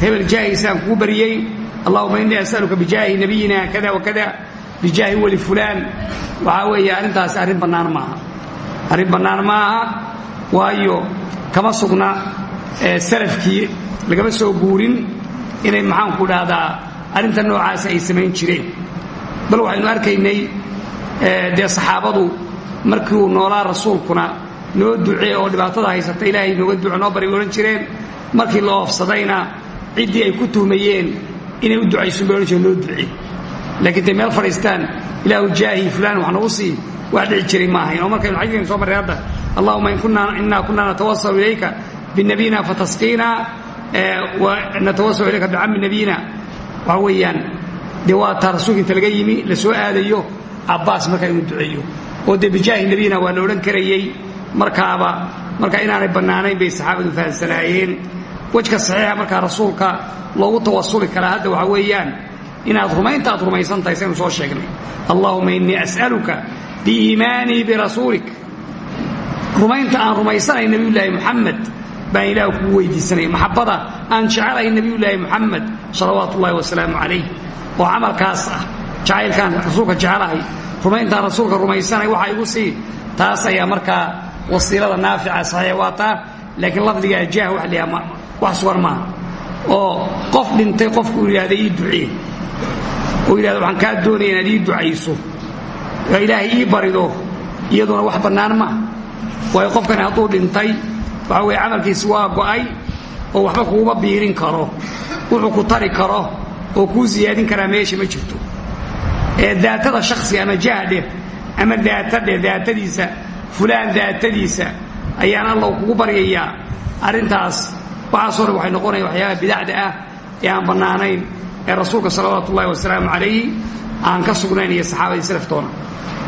Hebel jaahiisaan kugu bariyey allahuma innii as'aluka bijaahi nabiyina kada wakada bijaahi weli fulaan. Waxaa weeye arrintaasi arrin bannaan maaha. Arrin bannaan ma aha waayo kama sugna salafkii lagama soo guurin inay maxaanku dhahdaa arrinta noocaasi ay samayn jireen. Bal waxaynu arkaynay dee saxaabadu markii uu noolaa rasuulkuna noo ducee oo dhibaatada haysata ilaahay nooga duco noo bari odhan jireen markii la oofsadayna ciddii ay ku tuhmayeen inay u ducaysun bay odhan jireen noo ducee laakiin day meel fadhiistaan ilaahu jaahi fulaan wax nagu sii wax dhici jiray ma ahayn. Oo markaynu xadiidkan soo marray hadda allahuma innaa kunna natawasalu ilayka binabiyina fatasqiina natawasal ilayka bicammi nabiyina. Waxa weeyaan dee waa taa rasuulka inta laga yimi la soo aadayo cabbaas markaa inuu duceeyo. Oo dee bijaahi nabiyina waa la odhan karayey markaaba marka inaanay bannaanayn bay saxaabadu fahamsanaayeen wejka saxiixa markaa rasuulka loogu tawasuli karaa hadda waxaa weeyaan inaad rumaynta aad rumaysan tahay saynu soo sheegnay. Allahuma innii as'aluka biiimaanii birasuulik. Rumaynta aan rumaysanay nebiyullaahi muxamed baan ilaah kugu weydiisanaya maxabbada aan jecelahay nebiyullaahi muxamed salawaatu ullahi wasalaamu calayh. Oo camalkaas ah jacaylkaan rasuulka jecelahay rumayntaan rasuulka rumaysanay waxa igu sii taas ayaa markaa wasiilada naafica saxiix waa taa laakiin lafdiga jaah wax lihaa wax oo qof dhintay qofku uu yidhahda ii ducee. Oo yidhahda waxaan kaa doonaya inaad ii ducayso. Oo ilaahay ii barido iyaduna wax bannaan maaha waayo qofkani hadduu dhintay waxa weeye camalkiisi waa go'ay oo waxba kuuma biirin karo. Wuxuu ku tari karo oo kuu siyaadin karaa meesha ma jirto. Ee daatada shaksiga ama jahdheh ama daatadheh daatadiisa fulaan daatadiisa ayaan allah kugu baryayaa arrintaas waxaasoo dhan waxay noqonaya waxyaabaha bidacda ah ee aan bannaanayn ee rasuulka salawaatu ullahi wasalaamu calayhi aan ka sugnayn iyo saxaabadii salaftoona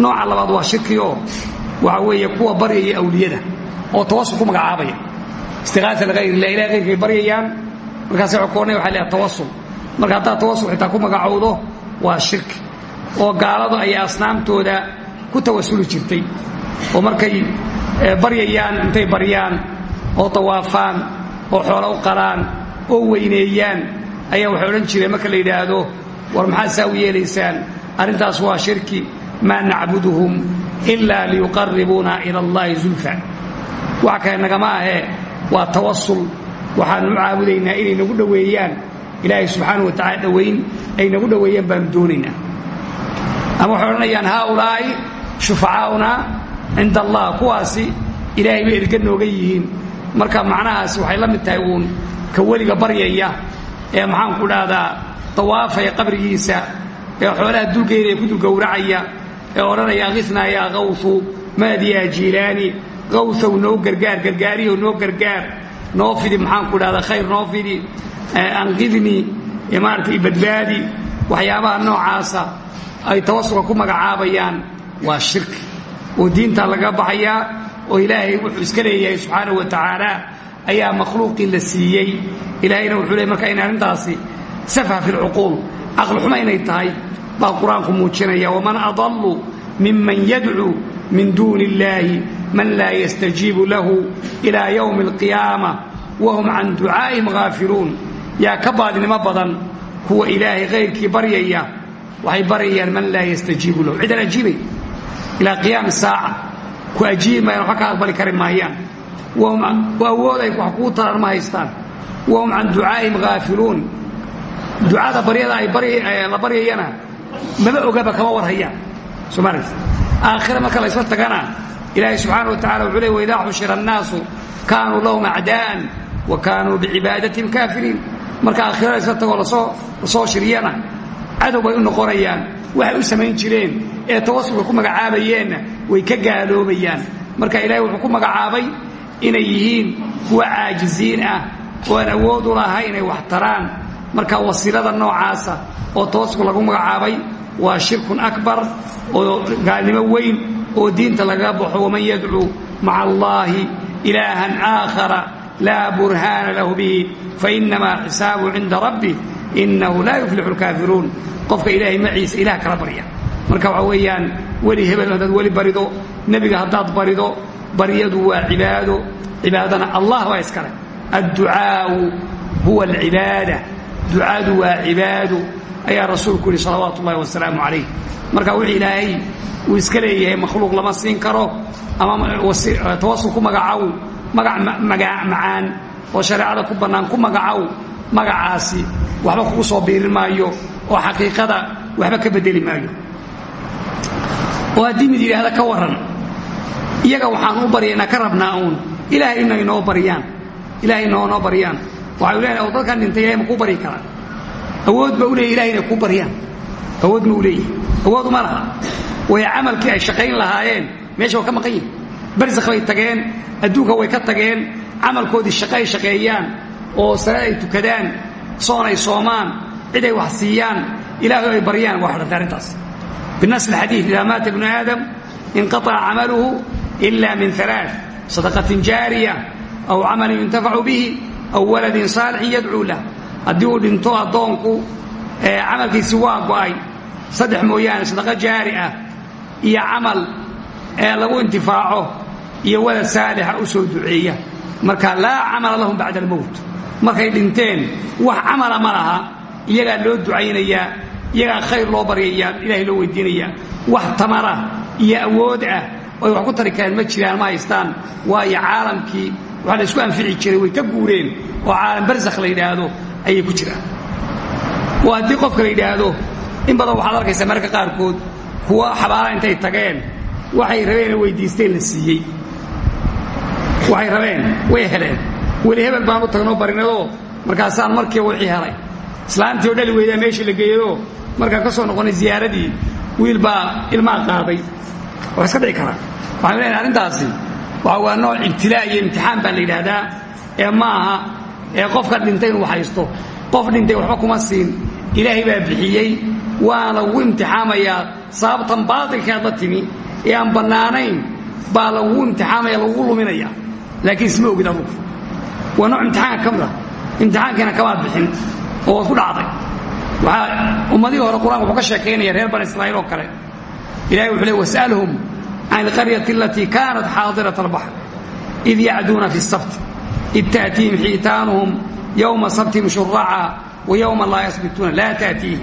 nooca labaad waa shirki oo waxa weeye kuwa baryaya awliyada oo tawasul ku magacaabaya. Istiqaasa ligayr illah ilahay qayrkay baryayaan. Markaasay cokoonnay waxa leeyahay tawasul marka haddaad tawasul xitaa ku magacowdo waa shirki oo gaaladu ay asnaamtooda ku tawasuli jirtay oo markay baryayaan intay baryaan oo tawaafaan oo xoolo u qalaan oo weyneeyaan ayaa waxay odhan jireen marka la yidhaahdo war maxaad saa u yeelaysaan? Arrintaas waa shirki. Maa nacbuduhum ilaa liyuqaribuuna ila allahi zulfa. Wax kale nagama ahee waa tawasul waxaanu u caabudaynaa inay nagu dhoweeyaan. Ilaahay subxaana wa tacala dhowayn ay nagu dhoweeyaan baanu doonaynaa. Ama waxay odhanayaan haaulaa'i shufacaa'una cinda allah kuwaasi ilaahay bay erga nooga yihiin marka macnahaasi waxay la mid tahay uun ka weliga baryaya ee maxaanku dhahdaa dawaafaya qabrigiisa ee xoolaha dulgeynaya ku dulgowracaya ee odhanaya akifnaa yaa kawfu maadi yaa jiilaani kawsow noo gargaar gargaariyow noo gargaar noo fidi maxaanku dhahdaa khayr noo fidi anqidnii maarata ibadbaadi waxyaabaha noocaasa ay tawasulka ku magacaabayaan waa shirki oo diinta laga baxayaa oo ilaahay wuxuu iska leeyahay subxaanahu wa tacaala ayaa makhluuqii la siiyey. Ilaahayna wuxuu leey marka in arrintaasi safha fi lcuquul caqli xuma inay tahay baa qur'aanku muujinaya waman adallu miman yadcuu min duuni illaahi man laa yastajiibu lahu ilaa yowmi alqiyaama wahum can ducaa'ihim haafiluun yaa ka baadinimo badan kuwa ilaahay kayrkii baryaya waxay baryayaan man laa yastajiibu lahu. Cidaan ajiibay ilaa qiyaami saaca ku ajiibi maayaan waxba ka aqbali kari maayaan. Wa awood ay wax kuu taran ma haystaan. Wahum can ducaa'ihim haafiluun ducada baryada ay la baryayana maba ogaba kama warhayaan. Aragti aakhira marka laysla tagana ilaahay subxaana wa tacala wuxuu leey waidaa xushira annaasu kaanuu lahum acdaa'an wa kaanuu bicibaadatin kaafiriin. Marka aakhira laysla tagoo la soo la soo shiryana cadow bay u noqonayaan waxay u samayn jireen ee tawasulka ku magacaabayeenna way ka gaaloobayaan. Marka ilaahay wuxuu ku magacaabay inay yihiin kuwa caajiziin ah oo awood u lahay inay wax taraan. Marka wasiilada noocaasa oo tawasul lagu magacaabay waa shirkun akbar oo gaalnimo weyn oo diinta lagaga baxo waman yadcuu maca allaahi ilaahan aakhara laa burhaana lahu bihi fainamaa xisaabuhu cinda rabbi inahu laa yuflixu lkaafiruun qofka ilaahay maciisa ilaah kala barya marka waxaa weeyaan weli hebel haddaad weli barido nebiga haddaad barido baryadu waa cibaado cibaadana allah baa iskale adducaau huwa alcibaada ducadu waa cibaado ayaa rasuulku yihi salawaatu ullahi wasalaamu calayh. Marka wixii ilaahay uu iska leeyahay makhluuq lama siin karo ama tawasul ku magacow magac macaan oo shareecada ku bannaan ku magacow magacaasi waxba kugu soo biirin maayo oo xaqiiqada waxba ka bedeli maayo oo haddii mid yidhaahda ka warran. Iyaga waxaan u baryaynaa ka rabnaa uun. Ilaahay inay noo baryaan. Ilahay noo noo baryaan. Waxay leedahay oo dadkan dhintay ilahay ma kuu baryi karaan. Awood ba u leeyahy ilahay inay kuu baryaan. Awood ma u leeyahy awood uma laha. Way camalkii ay shaqayn lahaayeen. Meesha waa ka maqan yihiin barsakh bay tageen. Adduunka way ka tageen. Camalkoodii shaqo ay shaqeeyaan. Oo salaad ay tukadaan. Soon ay soomaan. Cid ay wax siiyaan. Ilaahay ay baryaan. Waa xidhantay arrintaas binas alxadiid idaa maata ibnu aadam inqataca camaluhu ila min alaa sadaqatin jaariya aw camalin yuntafacu bihi aw waladin saalixin yadcuu lah haddii uu dhinto addoonku camalkiisi waa go'ay saddex mooyaane sadaqo jaari ah iyo camal ee lagu intifaaco iyo walad saalixa u soo duceeya marka laa camala lahum bacda almowt markay dhinteen wax camala ma laha iyagaa loo ducaynayaa iyagaa khayr loo baryayaa ilahay loo weydiinayaa wax tamara iyo awood ah oy wax ku tari kareen ma jiraan ma haystaan. Waayo caalamkii waxaa la isku anfici jiray way ka guureen oo caalam barsakh la yidhaahdo ayay ku jiraan. Oo haddii qofka la yidhaahdo in badan waxaad arkaysaa mararka qaarkood kuwa xabaala intay tageen waxay rabeen weydiisteen la siiyey. Waxay rabeen way heleen. Weli hebel baan u tagnoo barinadoo markaasaan markiiba wixii helay islaantii oo dhali weydaa meeshii la geeyadoo markaan ka soo noqonnay ziyaaradii wiil baa ilmaa qaaday wax iska dhici karaa. Waxaan leeyahay arrintaasi waxa waa nooc ibtilaa iyo imtixaan baa la yidhaahdaa ee ma aha ee qofka dhintay inuu haysto. Qof dhintay waxba kuma siin. Ilaahay baa bixiyey waana lagu imtixaamayaa. Sababtan baatilkaad la timi ee aan bannaanayn baa lagu imtixaamaya lagu luminaya. Laakiin isma ogid adugu waa nooc imtixaanka ka mid ah. Imtixaankiina kamaad bixin oo ku dhacday. Waxaa ummadihii hore qur'aanka wuxuu ka sheekaynaya reer bani israa'iil oo kale. Ilahay wuxuu le was'alhum can alqaryati alatii kaanat xaadirat albaxr id yacduuna fi sabt id ta'tiihim xiitaanuhum yowma sabtihim shuraca wa yowma laa yasbituuna laa ta'tiihim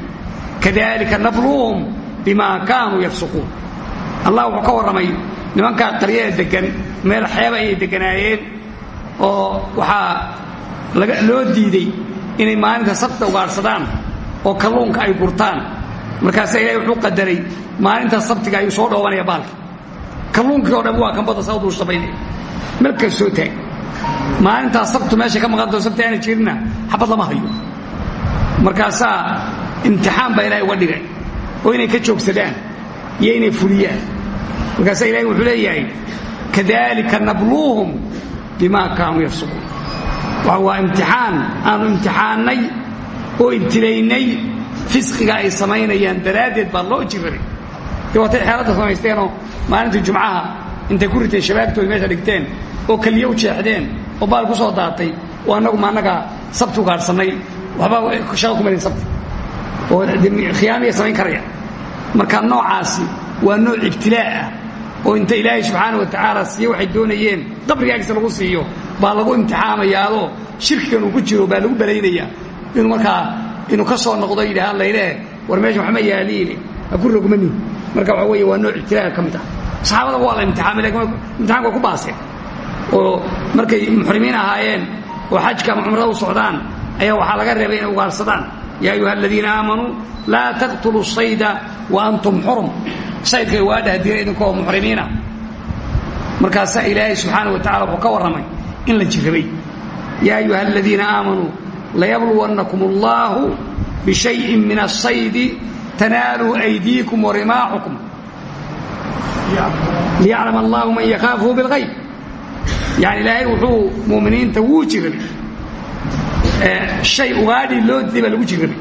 kadalika nabluuhum bima kaanuu yafsuquun. Allah wuxuu ka warramay nimankaa qaryada deggan meel xeeba ayay degganaayeen oo waxaa loo diiday inay maalinta sabta ugaadhsadaan oo kalluunka ay gurtaan. Markaasa ilahay wuxuu qadaray maalinta sabtiga ayuu soo dhoobanaya baalka. Kalluunkii o dhan waa kan badda saa duurshabaynaya melkaas soo taag maalintaas sabtu meeshay ka maqantao sabti aana jirinna xabad lama hayo. Markaasaa imtixaan baa ilahay uga dhigay. Oo inay ka joogsadaan iyo inay fuliyaan. Markaasaa ilahay wuxuu leeyahay kadalika nabluuhum bima kaanuu yafsuquun waa imtixaan. Aanu imtixaannay oo ibtilaynay fisqiga ay samaynayaan daraaddeed baa loo jiraray dee waatay xeeladda samaysteenoo maalintii jumcaha intay ku riteen shabaagtooda meesha dhigteen oo keliya u jeexdeen oo baal ku soo daatay oo annagu ma annaga sabti ugaadhsannay waxba shaqa ku marin sabti oo khiyaamiyay samayn karaya. Marka noocaasi waa nooc ibtilaa ah oo inta ilaahay subxaana wa tacaala siiye waxay doonayeen qabriga agsa lagu siiyo baa lagu imtixaamayaadoo shirkigan uu ku jiro baa lagu balaynayaa inuu markaa inuu ka soo noqdo yidhaha layleh war meesha waxma yaaliine ha ku rogmanin marka waxa weeye waa nooc ibtilaaga ka mid ah. Saxaabada waa la imtixaamay laakiin imtixaanka waa ku baaseen oo markay muxrimiin ahaayeen oo xajka ama u socdaan ayaa waxaa laga reebay inay ugaarsadaan. Yaa ayuha aladiina aamanuu laa taqtuluu sayda wa antum xurum saydkay waa dhahdina idinkoo muxrimiina. Markaasaa ilaahay subxaana wa tacala wuxuu ka warramay in la jirrabay yaa ayuha aladiina aamanuu layabluwannakum allahu bishayin min asaydi tanaaluu aydiikum warimaaxukum liyaclama allahu man yakhaafuhu bilgayb yani ilaahay wuxuu muuminiinta wuu jirrabay shay ugaadhii loo diday baa lagu jirrabay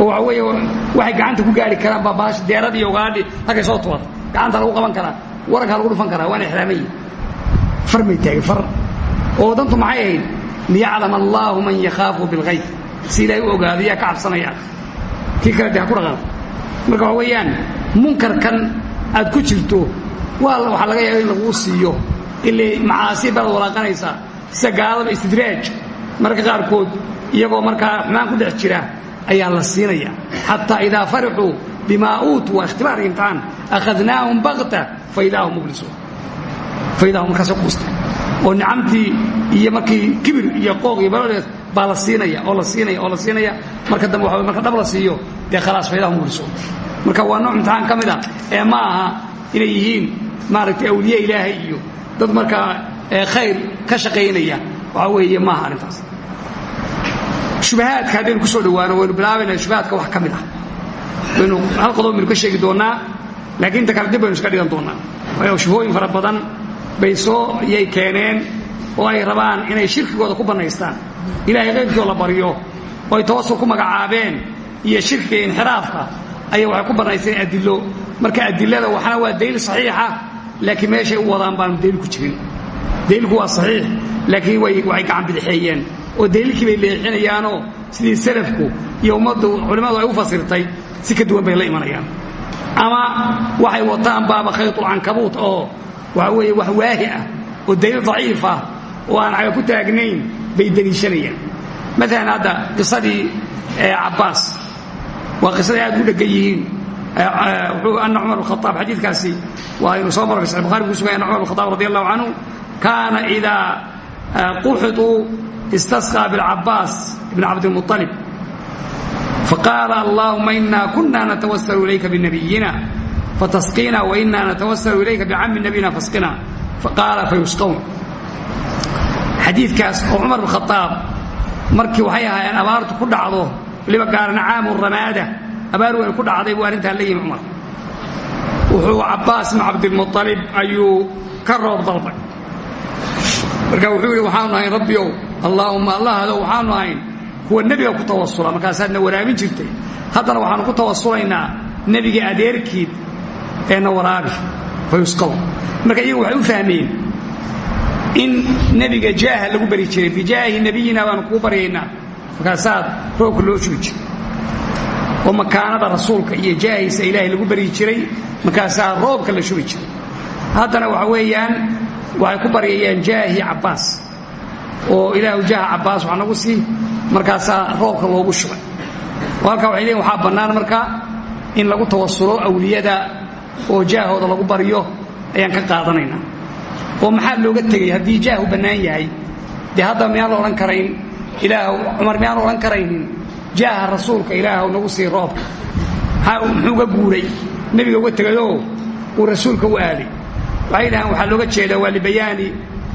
oo waxa weeye waxay gacanta ku gaari karaan baa baash deerad iyo ugaadhi halkay soo tuwata gacanta lagu qaban karaa warankaa lagu dhufan karaa waana ixraaman yihiin far may taagay far oo dantu maxay ahayd liyaclama allaahu man yakhaafu bilgayb si ilaahay u ogaado yaa ka cabsanayaan kii kale de ha ku dhaqaaqo. Marka waxa weeyaan munkarkan aad ku jirto waa waxaa laga yaaba in laguu siiyo. Ilay macaasi baad walaaqanaysaa sida istidraaj mararka qaarkood iyagoo markaa xumaan ku dhex jira ayaa la siinaya. Xataa idaa farixuu bimaa uutuu waa ikhtibaar imtixaan akhadnaahum bakta faidaa hum mublisuun faidaa hum markaasoo quusta oo nicamtii iyo markii kibir iyo qooq iyo baloodeed baa la siinaya oo la siinaya oo la siinaya. Marka dambe waxa marka dhab la siiyo dee khalaas faidaa hum mublisuun marka waa nooc imtixaan ka mid a ee ma aha inay yihiin maaragtay awliye ilaahay iyo dad markaa khayr ka shaqaynaya. Waxa weeye maaha arrintaas. Shubahaadka haddaynu ku soo dhowaano waynu bilaabayna shubahaadka wax ka mid ah. Waynu hal qodob baynu ka sheegi doonnaa laakiin inta kale dib baynu iska dhigan doonnaa. Waayo shubhooyin fara badan bay soo yay keeneen oo ay rabaan inay shirkigooda ku bannaystaan. Ilaahay qayrkioo la baryo oo ay tawasul ku magacaabeen iyo shirkiga inxiraafka ayay waxay ku bannaysteen adillo. Marka adilada waxna waa daliil saxiixa laakiin meeshay u wadaan baanu daliil ku jirin. Daliilku waa saxiix laakiin way waxay gacan bidixeeyeen oo daliilkii bay leexinayaanoo sidii salafku iyo ummaddu culimmadu ay u fasirtay si ka duwan bay la imanayaan. Ama waxay wataan baaba khayطulcankabuut oo waxa weeye wax waahi ah oo daliil daciif ah oo aan caga ku taagnayn bay deliishanayaan maalan hadda qisadii cabbaas waa qisaday aad u dhegan yihiin ana cumar bn khaaab xadiidkaasi waa aynu soo marray saxi bukhari ku sugay ana cumar bn khaaab radi allahu canhu kaana idaa quxituu istasqى bاlcabaas bn cabdilmuطalib faqaala allahuma ina kuna natawasl ilayka binabiyina fatasqina waina natawasl ilayka bicami nabiyina fasqina faqaala fayusqwn xadiidkaas oo cumar bn khaaab markii waxay ahaayeen abaartu ku dhacdo waliba gaarana caamu ramaada abaar weyn ku dhacday buu arrintaa la yimi cumar wuxuu cabbaas bn cabdilmuطalib ayuu ka roob dalbay marka wuxuu yidhi waxaanu ahayn rabbiow allaahumma allahdo waxaanu ahayn kuwa nebiga ku tawasula markaasaadna waraamin jirtay haddana waxaanu ku tawasulaynaa nebiga adeerkiid ee na waraabi fayusqow marka iyagu waxay u fahmeen in nebiga jaaha lagu bari jiray. Bijaahi nebiyina baanu kuu baryaynaa. Markaasaad roobka loo jiray oo makaanada rasuulka iyo jaahiisa ilaahay lagu baryi jiray markaasaa roobka la shubi jiray. Haddana waxa weeyaan waxay ku baryayaan jaahi cabbaas. Oo ilaahu jaaha cabbaas wax nagu sii markaasaa roobka loogu shubay. Oo halkaa waxay leeyiin waxaa marka in lagu tawasulo awliyada oo jaahooda lagu baryo ayaan ka qaadanaynaa. Oo maxaa looga tegay haddii jaahu bannaan yahay? Dee hadda miyaan la odhan karayn? Ilaahu cumar miyaan odhan karaynin? Jaaha rasuulka ilaahu nagu sii roobka. Muxuu ga guuray? Nebiga uga tegayoo uu rasuulka u aaday. Waxay dhahaan waxaa looga jeedaa waa libayaani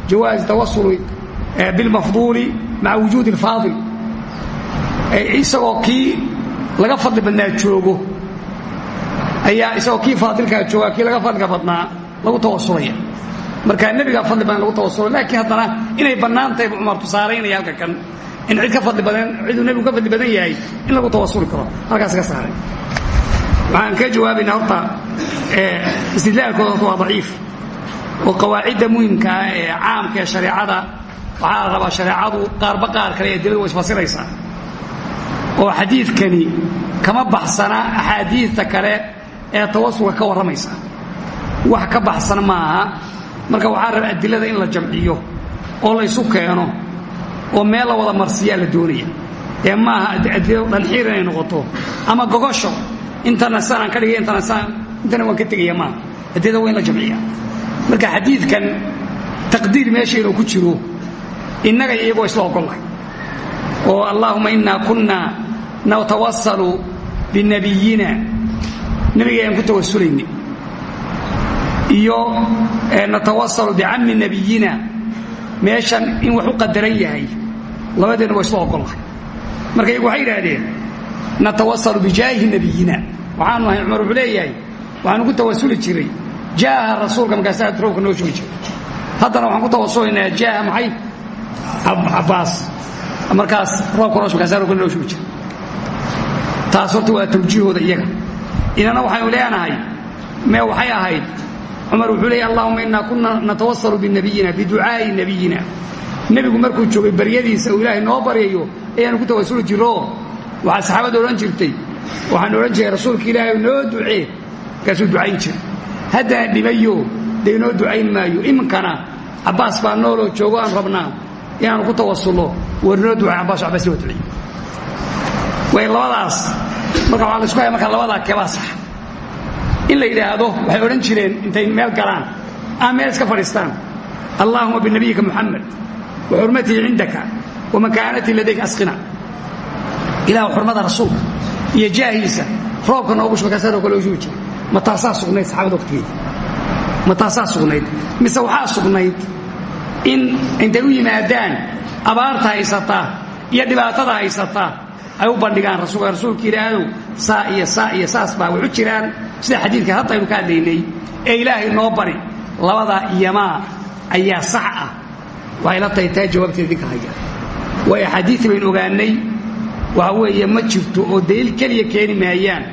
jawaazi tawasuli bilmafduuli maca wujuudi alfaadil isagoo kii laga fadli badnaa joogo ayaa isagoo kii faadilkaa jooga kii laga fadliga badnaa lagu tawasulaya marka nebigaa fadli badan lagu tawasulo laakiin haddana inay bannaan tahay buu cumar kan. In cid ka fadli badan ciduu nebigu ka fadli badan yahay in lagu tawasuli karo. Halkaas ka saaray. Waxaan ka jawaabaynaa horta istidlaalkooda horta waa daciif. Oo qawaacidda muhimka ah ee caamka ee shareecada waxaa la rabaa shareecadu qaar kale ee way isfasiraysaa oo xadiidkani kama baxsana axaadiidta kale ee tawasulka ka warramaysa wax ka baxsan ma aha marka waxaa raba adilada in la jamciyo oo laysu keeno oo meel la wada marsiyaa la doonaya. Ee maaha adiladu dhanxiir inay noqoto ama gogosho intana sanaan ka dhigay intana saan intana waan ka tegaya maaha. Hadeeda waa in la jamciya marka xadiidkan taqdiir meesha inuu ku jiro innaga iyagoo isla ogollahay oo allaahuma innaa kunna natawasalu binabiyina nebiga ayaan ku tawasulayna iyo natawasalu bicammi nabiyina meeshan in wax u qadaran yahay. Labadeenna waa isla ogollahay marka iyagu waxay idhaahdeen natawasalu bijaahi nabiyina waxaanu ahay cumar wuxuu leeyahay ku tawasuli jiray jaaha rasuulka markaasaa roobka noo jiray. Haddana waxaan ku tawasulaynaa jaaha maxay? Cabbaas markaas roobka noo markaasaa roobka waa tawjiihooda iyaga inana waxaynu leenahay mee waxay ahayd. Cumar wuxuu leeyahy allahuma innaa kunna natawasalu binabiyina biducaa'i nabiyina nebigu markuu joogay baryadiisa uu ilaahay noo baryayo ayaanu ku tawasuli jirro. Waxaa saxaabadda odhan jirtay waxaan odhan jiray rasuulka ilaahay noo ducee. Markaasuu ducayn jiray haddana dhibayo dee inoo ducayn maayo? Iminkana cabbaas baa nooloo joogo aan rabnaa inaanu ku tawasulno war noo ducay cabbaas cabbaas noo way labadaas marka waxaa la isku haya marka labadaa keebaa sax in la yidhaahdo waxay odhan jireen intay meel galaan. Ama meel iska fadhiistaan. Allaahuma binabiyika muxamed wa xurmatihi cindaka wa makaanatii ladayka asqina. Ilaah xurmada rasuulka iyo jaahiisa. Roobka noogu shuba kaasa roobka loo shubi jiray. Ma taasaa sugnayd saxaabada waqtigeeda ma taasaa sugnayd? Mise waxaa sugnayd in intay u yimaadaan abaarta haysataa iyo dhibaatada haysataa ay u bandhigaan rasuulka ilaahadow saa iyo saa iyo saas baa waxu jiraan. Sida xadiidka hadda aynu ka hadlaynay ee ilaahay noo bari labadaa iyamaa ayaa sax ah. Waxay la tahay taa jawaabteeda idinka haya. Waayo axaadiidii baynu ogaanay waxa weeye ma jirto oo daliil keliya keeni maayaan.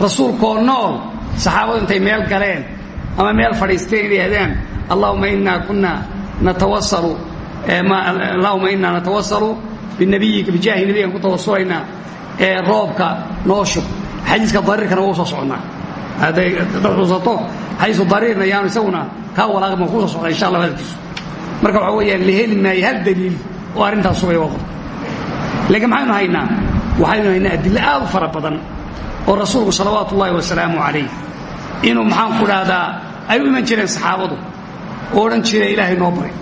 Rasuulkoo nool saxaabadu intay meel galeen ama meel fadhiisteen inay yidhahdaan allahuma innaa kunna natawasalu allahuma innaa natawasalu binabiyika bijaahi nabigaan ku tawasulaynaa ee roobka noo shub xadiiska dariirkana waa u soo soconnaa hadday dad xusato xadiisku dariirna yaanu isaguna kaa walaaqma ku soo socda insha allah hadalkiisu marka waxa weeyaan la heli maayo hal daliil oo arrintaas sugaya waa qof laakiin maxaynu haynaa waxaynu haynaa adilo aad u fara badan oo rasuulku salawaatu ullaahi wasalaamu calayh inuu maxaan ku dhahdaa ay u iman jireen saxaabadu oo odhan jireen ilaahay noo bari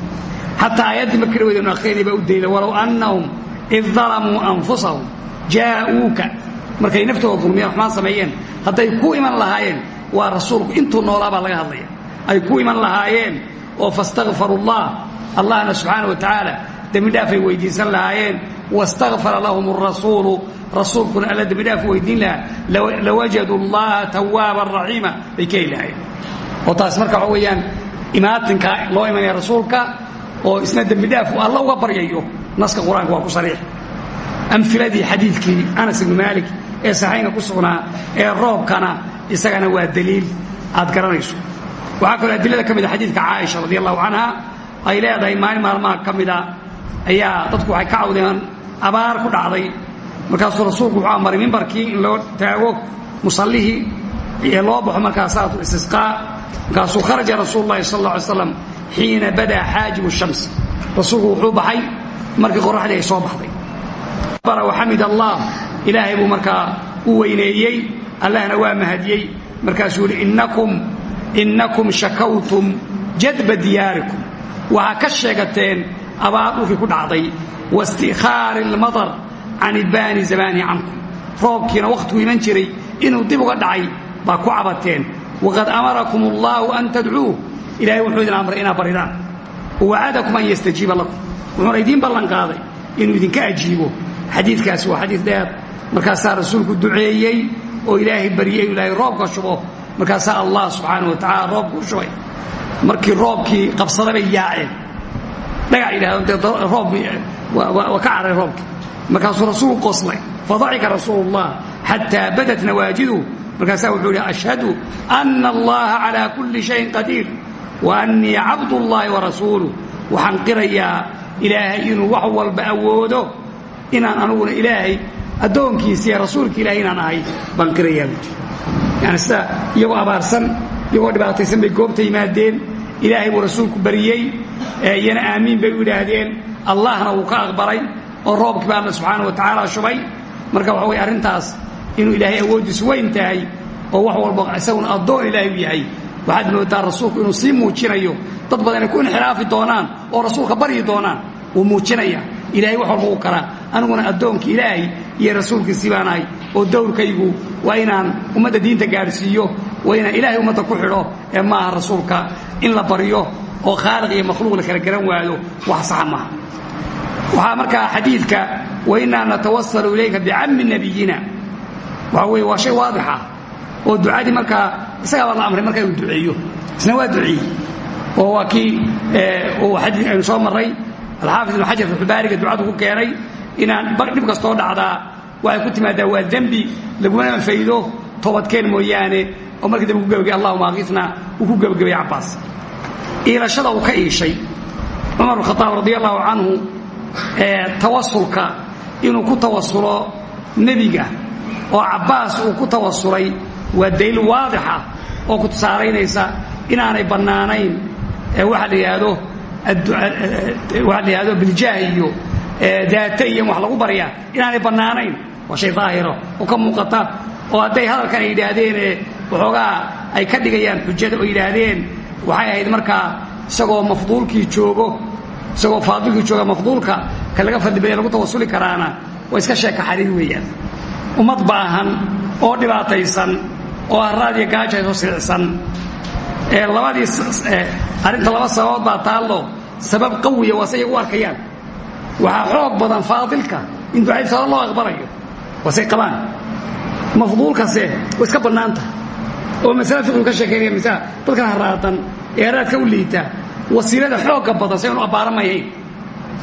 xataa aayaddii markii dhaweydanu akhriyay baa u dayla walow annahum id dalamuu anfusahum jaa'uuka. Markay naftooda dulmiyeen waxmaan sameeyeen hadday ku iman lahaayeen waa rasuulku intuu noolaa baa laga hadlaya ay ku iman lahaayeen oo fastakfarullah allahna subxaana wa tacaala dembidhaafay weydiisan lahaayeen wastakfara lahum arasuulu rasuulkuna alla dembidhaaf weydiin lahaa lawajaduu allaha tawaaban raxiima bay ka heli lahaayeen oo taas marka waxa weeyaan imaatinka loo imanaya oo isna dembidhaaf uu alla uga baryayo naska qur'aanka waa ku sariix. Amiladii xadiidkii anas ibnu maalik ee saxayna ku sugnaa ee roobkana isagana waa daliil aad garanayso. Waxaa kaloo adilada ka mida xadiidka caaisha radi ay leedahay maalin maalmaha ka mida ayaa dadku waxay ka cawdeen abaar ku dhacday. Markaasuu rasuulku wuxuu amaray mimbarkii in loo taago musallihii ee loo baxo markaa salaatu istisqaa. Markaasuu kharaja rasuulu llahi sal alla xiina badaa xaajibu shams. Rasuulku wuxuu baxay markii qoraxdii ay soo baxday. Waxamid allah ilaahay buu markaa u weyneeyey allahna waa mahadiyey. Markaasuu yidhi innakum innakum shakawtum jadba diyaarikum. Waxaa ka sheegateen abaar dhulkii ku dhacday waistikhaari almadar can ibaani zamaani cankum. Roobkiina wakhtigu iman jiray inuu dib uga dhacay baa ku cabateen. Waqad amarakum allahu an tadcuuh ilahay wuxuu idin amray inaad baridaan wawacadakum an yastajiiba lakum. Wuxuuna idiin ballan qaaday inuu idinka ajiibo. Xadiidkaasi waa xadiid dheer. Markaasaa rasuulku duceeyey oo ilaahay baryey ilaahay roobka shubo. Markaasaa allah subxaana wa u shubay. Markii roobkii qabsada yaaceen. Dhagax yidhahdo dee roob waa ka caray roobki. Markaasuu rasuulku qoslay. Fadacika rasuulu ullah xataa badat nawaajidu. Markaasaa wuxuu yidhi ashhadu ana allaha calaa kulli shayin qadiir wa annii cabdullaahi wa rasuuluh. Waxaan qirayaa ilaahay inuu wax walba awoodo inaan anuguna ilaahay addoonkiisa iyo rasuulka ilahay inaan ahay baan qirayaa buui yani sida iyagoo abaarsan iyagoo dhibaataysan bay goobta yimaadeen ilaahay buu rasuulku bariyey iyana aamiin bay u idhaahdeen allahna wuu ka aqbalay oo roobkii baa subxaana wa tacaala shubay. Marka waxa weye arrintaas inuu ilaahay awooddiisu weyn tahay oo wax walba isaguna addoon ilaahay u yahay waxaad moodaa rasuulku inuu sii muujinayo. Dad badan ay ku inxiraafi doonaan oo rasuulka baryi doonaan wuu muujinaya. Ilaahay wax walba uu karaa. Aniguna addoonka ilaahay iyo rasuulkiisii baan oo dowrkaygu waa inaan ummadda diinta gaadhsiiyo waa inaan ilaahay ummadda ku xidho ee maaha rasuulka in la baryo oo khaaliq iyo makhluuq la kala garan waayo wax saxa maaha waxaa markaa xadiidka wa innaa natawasalu ilayka bicammi nabiyina waxa weye waa shay waadixa oo ducadii markaa isagaa baa la amray markaa inuu duceeyo. Isna waa duceeyey. Oo waa kii uu xadiid aynu soo marray. Alxaafid ibnu xajar fatxubaariga ducadu ku keenay inaan dhib kastoo dhacdaa. Waxay ku timaadaa waa dembi laguna faydo. Toobadkeen mooyaane. Oo markii dambe ku gebagay allahuma akifna uu ku gebagabay cabbaas. Iilashada uu ka iishay cumar khaaab radi allahu canhu tawasulka inuu ku tawasulo nebiga oo cabbaas uu ku tawasulay waa daliil waadixa oo ku tusaalaynaysa inaanay bannaanayn waxa la waxa la yidhahdo biljaah iyo daata iyo wax lagu baryaa inaanay bannaanayn. Waa shay daahiro oo ka muuqata oo hadday hadalkan ay yidhaahdeen waxoogaa ay ka dhigayaan xujada oo yidhaahdeen waxay ahayd markaa isagoo mafduulkii joogo isagoo faadilkii jooga mafduulka ka laga fadlibaya lagu tawasuli karaana waa iska sheeka xariir weeyaan. Ummad baahan oo dhibaataysan oo haraad iyo gaaja soo siicsan ee labadii arrinta laba sababood baa taallo. Sabab qawiya waa say u arkayaan. Waxaa xoog badan faadilka in ducadiis hore loo aqbalayo. Waasay qabaan. Mafduulkase way iska bannaanta. Oo masale fiqigu ka sheekeynaya masala dadkan haraadan ee haraadka u liita wasiilada xoogga badan se inu abbaaro mayahayn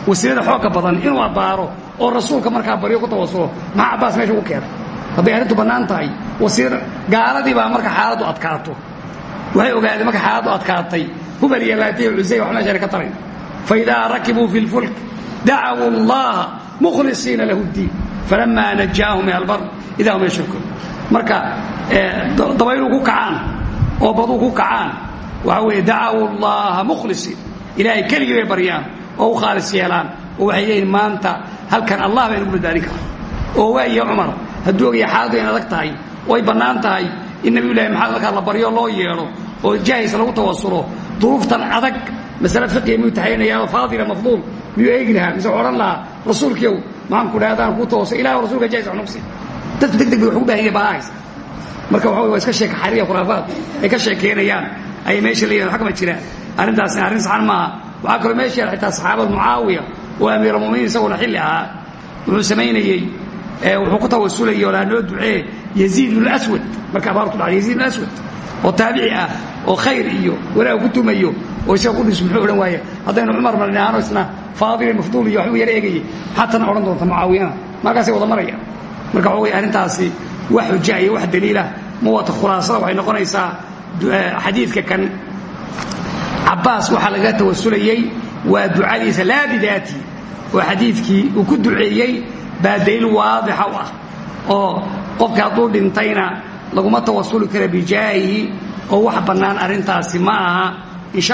wasiilada xoogga badan inuu abbaaro oo rasuulka markaa baryo ku tawasulo maxaa cabbaas meesha ugu keenay hadday arrintu bannaan tahay wasiilada gaaladii baa marka xaaladdu adkaato waxay ogaadeen marka xaaladdu adkaatay hubal iyo laatiya cusay wax meeshaana ka tarayn. Fa idaa rakibuu fi lfulk dacuu allaha mukhlisiina lahu ddiin falamaa najaahum min albar idaa hum yashrikuun marka dabayluu ku kacaan oo baduu ku kacaan waxa weeye dacawu allaha mukhlisiin ilaahay keligii bay oo u khaalis yeelaan maanta halkan allah baa inagu badbaadin karaa. Oo waayo cumar hadduu ogaya xaaladdu in adag tahay oo ay bannaan tahay in nabiyu llahi maxamed markaa la baryo loo yeedho oo jaahis lagu tawasulo duruuftan adag masale fiqiya miyuu taxaynayaao faadila mafduul miyuu eegi lahaa mise odhan lahaa rasuulkiiow maxaan ku dhahdaan kuu tawasul ilah rasulka jaahis wax nuqsi dadku deg deg bay wax u baahan yahay baahaysa marka waxa wey waa iska sheeka xariya khuraafaad ay ka sheekeynayaan ayay meesha leeyihiin kama jiraan. Arrintaasna arrin saxan maaha. Waxaa kaloo meesha xitaa saxaabada mucaawiya oo amiiralmuminiin isaguna xilli ahaa wuxuu samaynayey wuxuu ku tawasulayay oo laa noo ducee yaziid bnu aswad marka abaartu dhacday yaziid aswad oo taabici ah oo khayr iyo wanaag ku tumayo oo isaga qudhis muxuu odhan waaya haddaynu cumar marni ahaano isna faadili mafduul iyo waxbuu yar eegayay. Xatana odhan doonta mucaawiyana markaasay wada marayaan. Marka waxa wey arrintaasi wax xuja iyo wax daliilah ma wata khulaasada waxay noqonaysaa xadiidka kan. Cabbaas waxaa laga tawasulayey waa ducadiisa laa bidaati oo xadiidkii uu ku duceeyey baa daliil ah oo qofka hadduu dhintayna laguma tawasuli kara bijaahihi oo wax bannaan arrintaasi ma aha insha